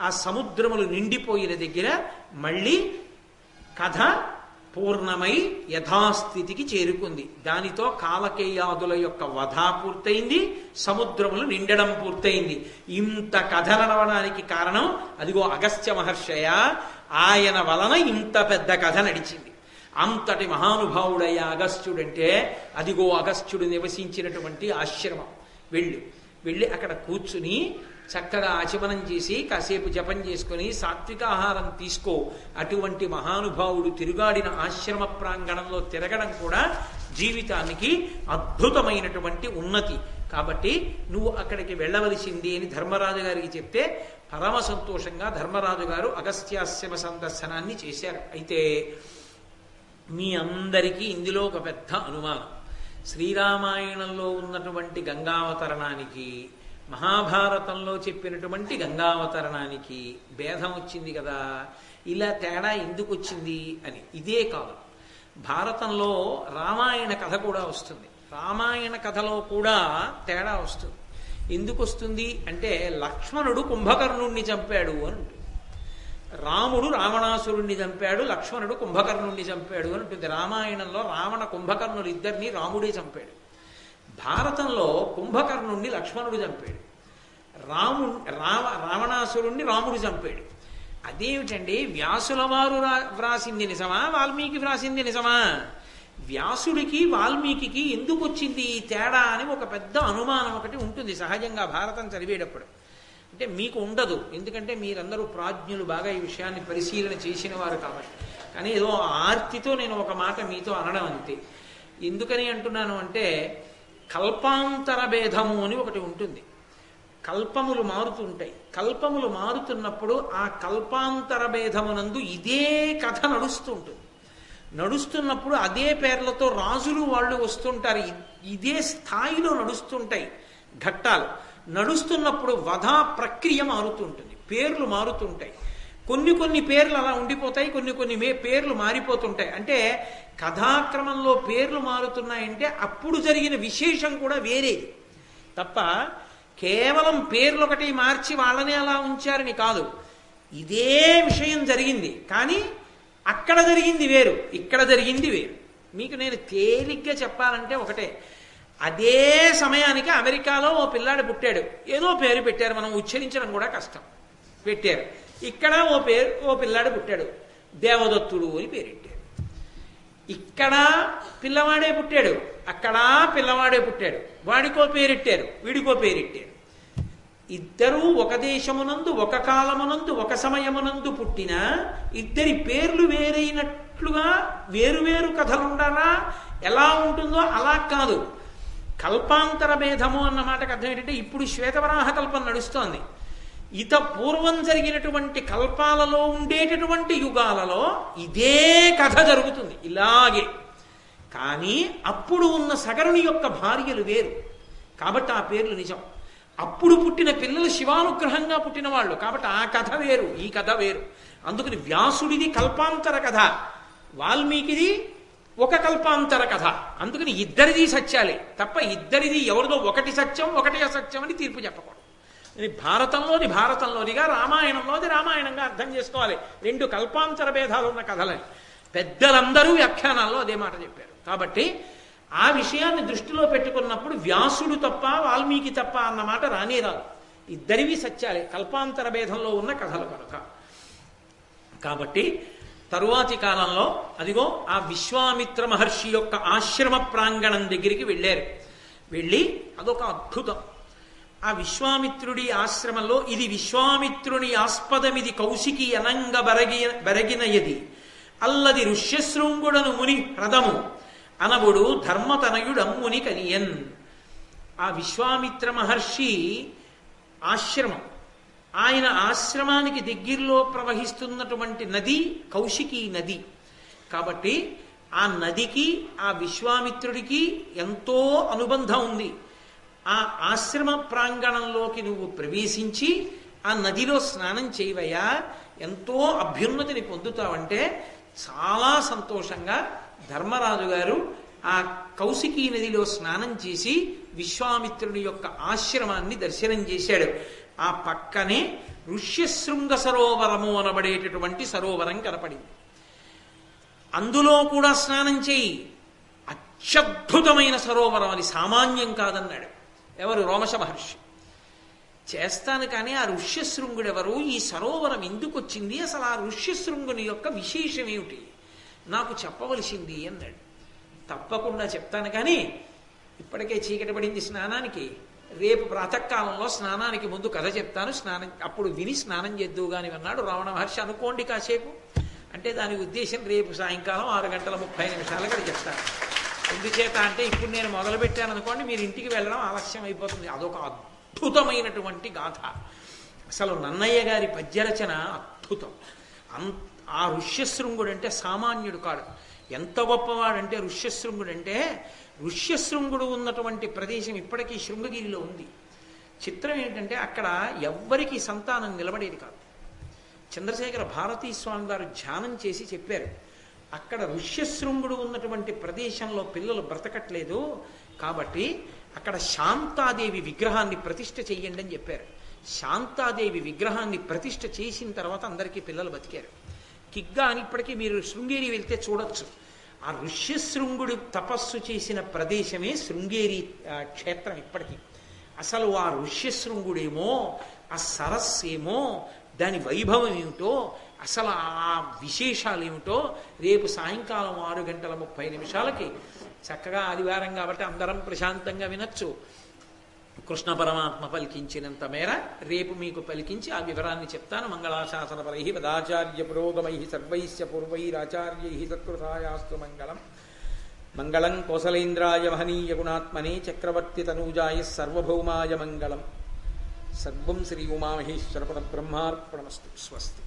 ఆ సముద్రములు నిండిపోయిన దగ్గర మళ్ళీ కథ పూర్ణమై యథాస్థితికి చేరుకుంది. దానితో కాలకేయాదుల యొక్క వధ పూర్తయింది సముద్రములు నిండడం పూర్తయింది. ఇంత కథ నడవడానికి కారణం అదిగో అగస్త్య మహర్షయ ఆయన వలన ఇంత పెద్ద కథ నడిచింది. అంతటి మహానుభావుడయ్య అగస్త్యుడంటే అదిగో అగస్త్యుడు నివసించినటువంటి ఆశ్రమం. వెళ్ళు. వెళ్ళి అక్కడ కూర్చుని చక్కగా ఆచమనం చేసి కాసేపు జపం చేసుకుని సాత్విక ఆహారం తీసుకో. అటువంటి మహానుభావుడు తిరుగాడిన ఆశ్రమ ప్రాంగణంలో తిరగడం కూడా జీవితానికి అద్భుతమైనటువంటి ఉన్నతి. కాబట్టి నువ్వు అక్కడికి వెళ్ళవలసింది అని ధర్మరాజు గారికి చెప్తే పరమ సంతోషంగా ధర్మరాజు గారు అగస్త్యాశ్రమ సందర్శనాన్ని చేశారు. అయితే మీ అందరికీ ఇందులో ఒక పెద్ద అనుమానం. శ్రీరామాయణంలో ఉన్నటువంటి గంగావతరణానికి మహాభారతంలో చెప్పినటువంటి గంగావతరణానికి భేదం వచ్చింది కదా ఇలా తేడా ఎందుకు వచ్చింది అని. ఇదే కాదు భారతంలో రామాయణ కథ కూడా వస్తుంది. రామాయణ కథలో కూడా తేడా వస్తుంది. ఎందుకు వస్తుంది అంటే లక్ష్మణుడు కుంభకర్ణుణ్ణి చంపాడు అని ఉంటుంది. రాముడు రావణాసురుణ్ణి చంపాడు లక్ష్మణుడు కుంభకర్ణుణ్ణి చంపాడు అని ఉంటుంది. రామాయణంలో రావణ కుంభకర్ణులు ఇద్దరిని రాముడే చంపాడు. భారతంలో కుంభకర్ణుణ్ణి లక్ష్మణుడు చంపాడు. రాము రావ రావణాసురుణ్ణి రాముడు చంపాడు. అదేమిటండి? వ్యాసుల వారు వ్రాసింది నిజమా? వాల్మీకి వ్రాసింది నిజమా? వ్యాసుడికి వాల్మీకి ఎందుకు వచ్చింది ఈ తేడా అని ఒక పెద్ద అనుమానం ఒకటి ఉంటుంది సహజంగా భారతం చదివేటప్పుడు. అంటే మీకు ఉండదు. ఎందుకంటే మీరందరూ ప్రాజ్ఞులు బాగా ఈ విషయాన్ని పరిశీలన చేసిన వారు కాబట్టి. కానీ ఏదో ఆర్తితో నేను ఒక మాట మీతో అనడం అంతే. ఎందుకని అంటున్నాను అంటే కల్పాంతర భేదము అని ఒకటి ఉంటుంది. కల్పములు మారుతుంటాయి. కల్పములు మారుతున్నప్పుడు ఆ కల్పాంతర భేదమునందు ఇదే కథ నడుస్తూ ఉంటుంది. నడుస్తున్నప్పుడు అదే పేర్లతో రాజులు వాళ్ళు వస్తుంటారు. ఇ- ఇదే స్థాయిలో నడుస్తుంటాయి ఘట్టాలు. నడుస్తున్నప్పుడు వధా ప్రక్రియ మారుతుంటుంది పేర్లు మారుతుంటాయి కొన్ని కొన్ని పేర్లు అలా ఉండిపోతాయి కొన్ని కొన్ని మే పేర్లు మారిపోతుంటాయి. అంటే కథాక్రమంలో పేర్లు మారుతున్నాయంటే అప్పుడు జరిగిన విశేషం కూడా వేరేది తప్ప కేవలం పేర్లు ఒకటి మార్చి వాళ్ళనే అలా ఉంచారని కాదు. ఇదే విషయం జరిగింది. కానీ అక్కడ జరిగింది వేరు ఇక్కడ జరిగింది వేరు. మీకు నేను తేలిగ్గా చెప్పాలంటే ఒకటే. అదే సమయానికి అమెరికాలో ఓ పిల్లాడు పుట్టాడు. ఏదో పేరు పెట్టారు మనం ఉచ్చరించడం కూడా కష్టం. పెట్టారు. ఇక్కడ ఓ పేరు ఓ పిల్లాడు పుట్టాడు. దేవదత్తుడు అని పేరెట్టారు ఇక్కడ పిల్లవాడే పుట్టాడు. అక్కడ పిల్లవాడే పుట్టాడు. వాడికో పేరెట్టారు వీడికో పేరెట్టారు. ఇద్దరూ ఒక దేశమునందు ఒక కాలమునందు ఒక సమయమునందు పుట్టిన ఇద్దరి పేర్లు వేరైనట్లుగా వేరువేరు కథలుండాలా ఎలా ఉంటుందో అలా కాదు. కల్పాంతర భేదము అన్న మాటకు అర్థం ఏంటంటే ఇప్పుడు శ్వేతవరాహ కల్పం నడుస్తోంది. ఇత పూర్వం జరిగినటువంటి కల్పాలలో ఉండేటటువంటి యుగాలలో ఇదే కథ జరుగుతుంది ఇలాగే. కానీ అప్పుడు ఉన్న సగరుని యొక్క భార్యలు వేరు. కాబట్టి ఆ పేర్లు నిజం. అప్పుడు పుట్టిన పిల్లలు శివానుగ్రహంగా పుట్టిన వాళ్ళు కాబట్టి ఆ కథ వేరు ఈ కథ వేరు. అందుకని వ్యాసుడిది కల్పాంతర కథ వాల్మీకిది ఒక కల్పాంతర కథ. అందుకని ఇద్దరిది సత్యాలే. తప్ప ఇద్దరిది ఎవరిదో ఒకటి సత్యం ఒకటి అసత్యం అని తీర్పు చెప్పకూడదు. ఇది భారతంలోది భారతంలోనిగా రామాయణంలోది రామాయణంగా అర్థం చేసుకోవాలి. రెండు కల్పాంతర భేదాలు ఉన్న కథలని పెద్దలందరూ వ్యాఖ్యానాల్లో అదే మాట చెప్పారు. కాబట్టి ఆ విషయాన్ని దృష్టిలో పెట్టుకున్నప్పుడు వ్యాసుడు తప్ప వాల్మీకి తప్ప అన్న మాట రానే రాదు. ఇద్దరివి సత్యాలే. కల్పాంతర భేదంలో ఉన్న కథలు కనుక. కాబట్టి తరువాతి కాలంలో అదిగో ఆ విశ్వామిత్ర మహర్షి యొక్క ఆశ్రమ ప్రాంగణం దగ్గరికి వెళ్ళారు. వెళ్ళి అదొక అద్భుతం. ఆ విశ్వామిత్రుడి ఆశ్రమంలో ఇది విశ్వామిత్రుని ఆస్పదమిది కౌశికి అనంగ బరగి బరగినయది. అల్లది ఋష్యశృంగుడను ముని హ్రదము అనవుడు ధర్మతనయుడమ్ముని కనియన్ ఆ విశ్వామిత్ర మహర్షి ఆశ్రమం. ఆయన ఆశ్రమానికి దగ్గరలో ప్రవహిస్తున్నటువంటి నది కౌశికీ నది. కాబట్టి ఆ నదికి ఆ విశ్వామిత్రుడికి ఎంతో అనుబంధం ఉంది. ఆ ఆశ్రమ ప్రాంగణంలోకి నువ్వు ప్రవేశించి ఆ నదిలో స్నానం చేయవయ్యా. ఎంతో అభ్యున్నతిని పొందుతావంటే చాలా సంతోషంగా ధర్మరాజు గారు ఆ కౌశికీ నదిలో స్నానం చేసి విశ్వామిత్రుని యొక్క ఆశ్రమాన్ని దర్శనం చేశాడు. ఆ పక్కనే ఋష్యశృంగ సరోవరము అనబడేటటువంటి సరోవరం కనపడింది. అందులో కూడా స్నానం చేయి. అత్యద్భుతమైన సరోవరం అది సామాన్యం కాదన్నాడు. ఎవరు? రోమశ మహర్షి. చేస్తాను కానీ ఆ ఋష్యశృంగుడు ఎవరు ఈ సరోవరం ఎందుకు వచ్చింది అసలు ఆ ఋష్యశృంగుని యొక్క విశేషం ఏమిటి? నాకు చెప్పవలసింది అన్నాడు. తప్పకుండా చెప్తాను కానీ ఇప్పటికే చీకటి పడింది స్నానానికి. రేపు ప్రాతకాలంలో స్నానానికి ముందు కథ చెప్తాను. స్నానం అప్పుడు విని స్నానం చేద్దువు కానీ అన్నాడు రావణ మహర్షి. అనుకోండి కాసేపు. అంటే దాని ఉద్దేశం రేపు సాయంకాలం ఆరు గంటల ముప్పై నిమిషాలకి చెప్తాను. ఎందుచేత అంటే ఇప్పుడు నేను మొదలుపెట్టాను అనుకోండి మీరు ఇంటికి వెళ్ళడం ఆలస్యం అయిపోతుంది. అదొక అద్భుతమైనటువంటి గాథ. అసలు నన్నయ్య గారి పద్యరచన అద్భుతం. అం ఆ ఋష్యశృంగుడు అంటే సామాన్యుడు కాడు. ఎంత గొప్పవాడంటే ఋష్యశృంగుడు అంటే ఋష్యశృంగుడు ఉన్నటువంటి ప్రదేశం ఇప్పటికీ శృంగగిరిలో ఉంది. చిత్రం ఏంటంటే అక్కడ ఎవ్వరికి సంతానం నిలబడేది కాదు. చంద్రశేఖర భారతీ స్వామి గారు ధ్యానం చేసి చెప్పారు. అక్కడ ఋష్యశృంగుడు ఉన్నటువంటి ప్రదేశంలో పిల్లలు బ్రతకట్లేదు కాబట్టి అక్కడ శాంతాదేవి విగ్రహాన్ని ప్రతిష్ఠ చేయండి అని చెప్పారు. శాంతాదేవి విగ్రహాన్ని ప్రతిష్ఠ చేసిన తర్వాత అందరికీ పిల్లలు బతికారు. కిగ్గా అని ఇప్పటికీ మీరు శృంగేరి వెళ్తే చూడొచ్చు. ఆ ఋష్యశృంగుడు తపస్సు చేసిన ప్రదేశమే శృంగేరి క్షేత్రం ఇప్పటికీ. అసలు ఆ ఋష్యశృంగుడేమో ఆ సరస్సేమో దాని వైభవం ఏమిటో అసలు ఆ విశేషాలు ఏమిటో రేపు సాయంకాలం ఆరు గంటల ముప్పై నిమిషాలకి చక్కగా ఆదివారం కాబట్టి అందరం ప్రశాంతంగా వినొచ్చు. కృష్ణ పరమాత్మ పలికించినంత మేర రేపు మీకు పలికించి ఆ వివరాన్ని చెప్తాను. మంగళాశాసనపరై పదాచార్య పురోగమై సర్వైశ్య పూర్వైరాచార్యై సత్కృతాయాస్తు మంగళం. మంగళం కోసలేంద్రాయ మహనీయ గుణాత్మనే చక్రవర్తి తనూజాయ సర్వభౌమాయ మంగళం. సర్వం శ్రీ ఉమామహేశ్వర బ్రహ్మార్పణమస్తు. స్వస్తి.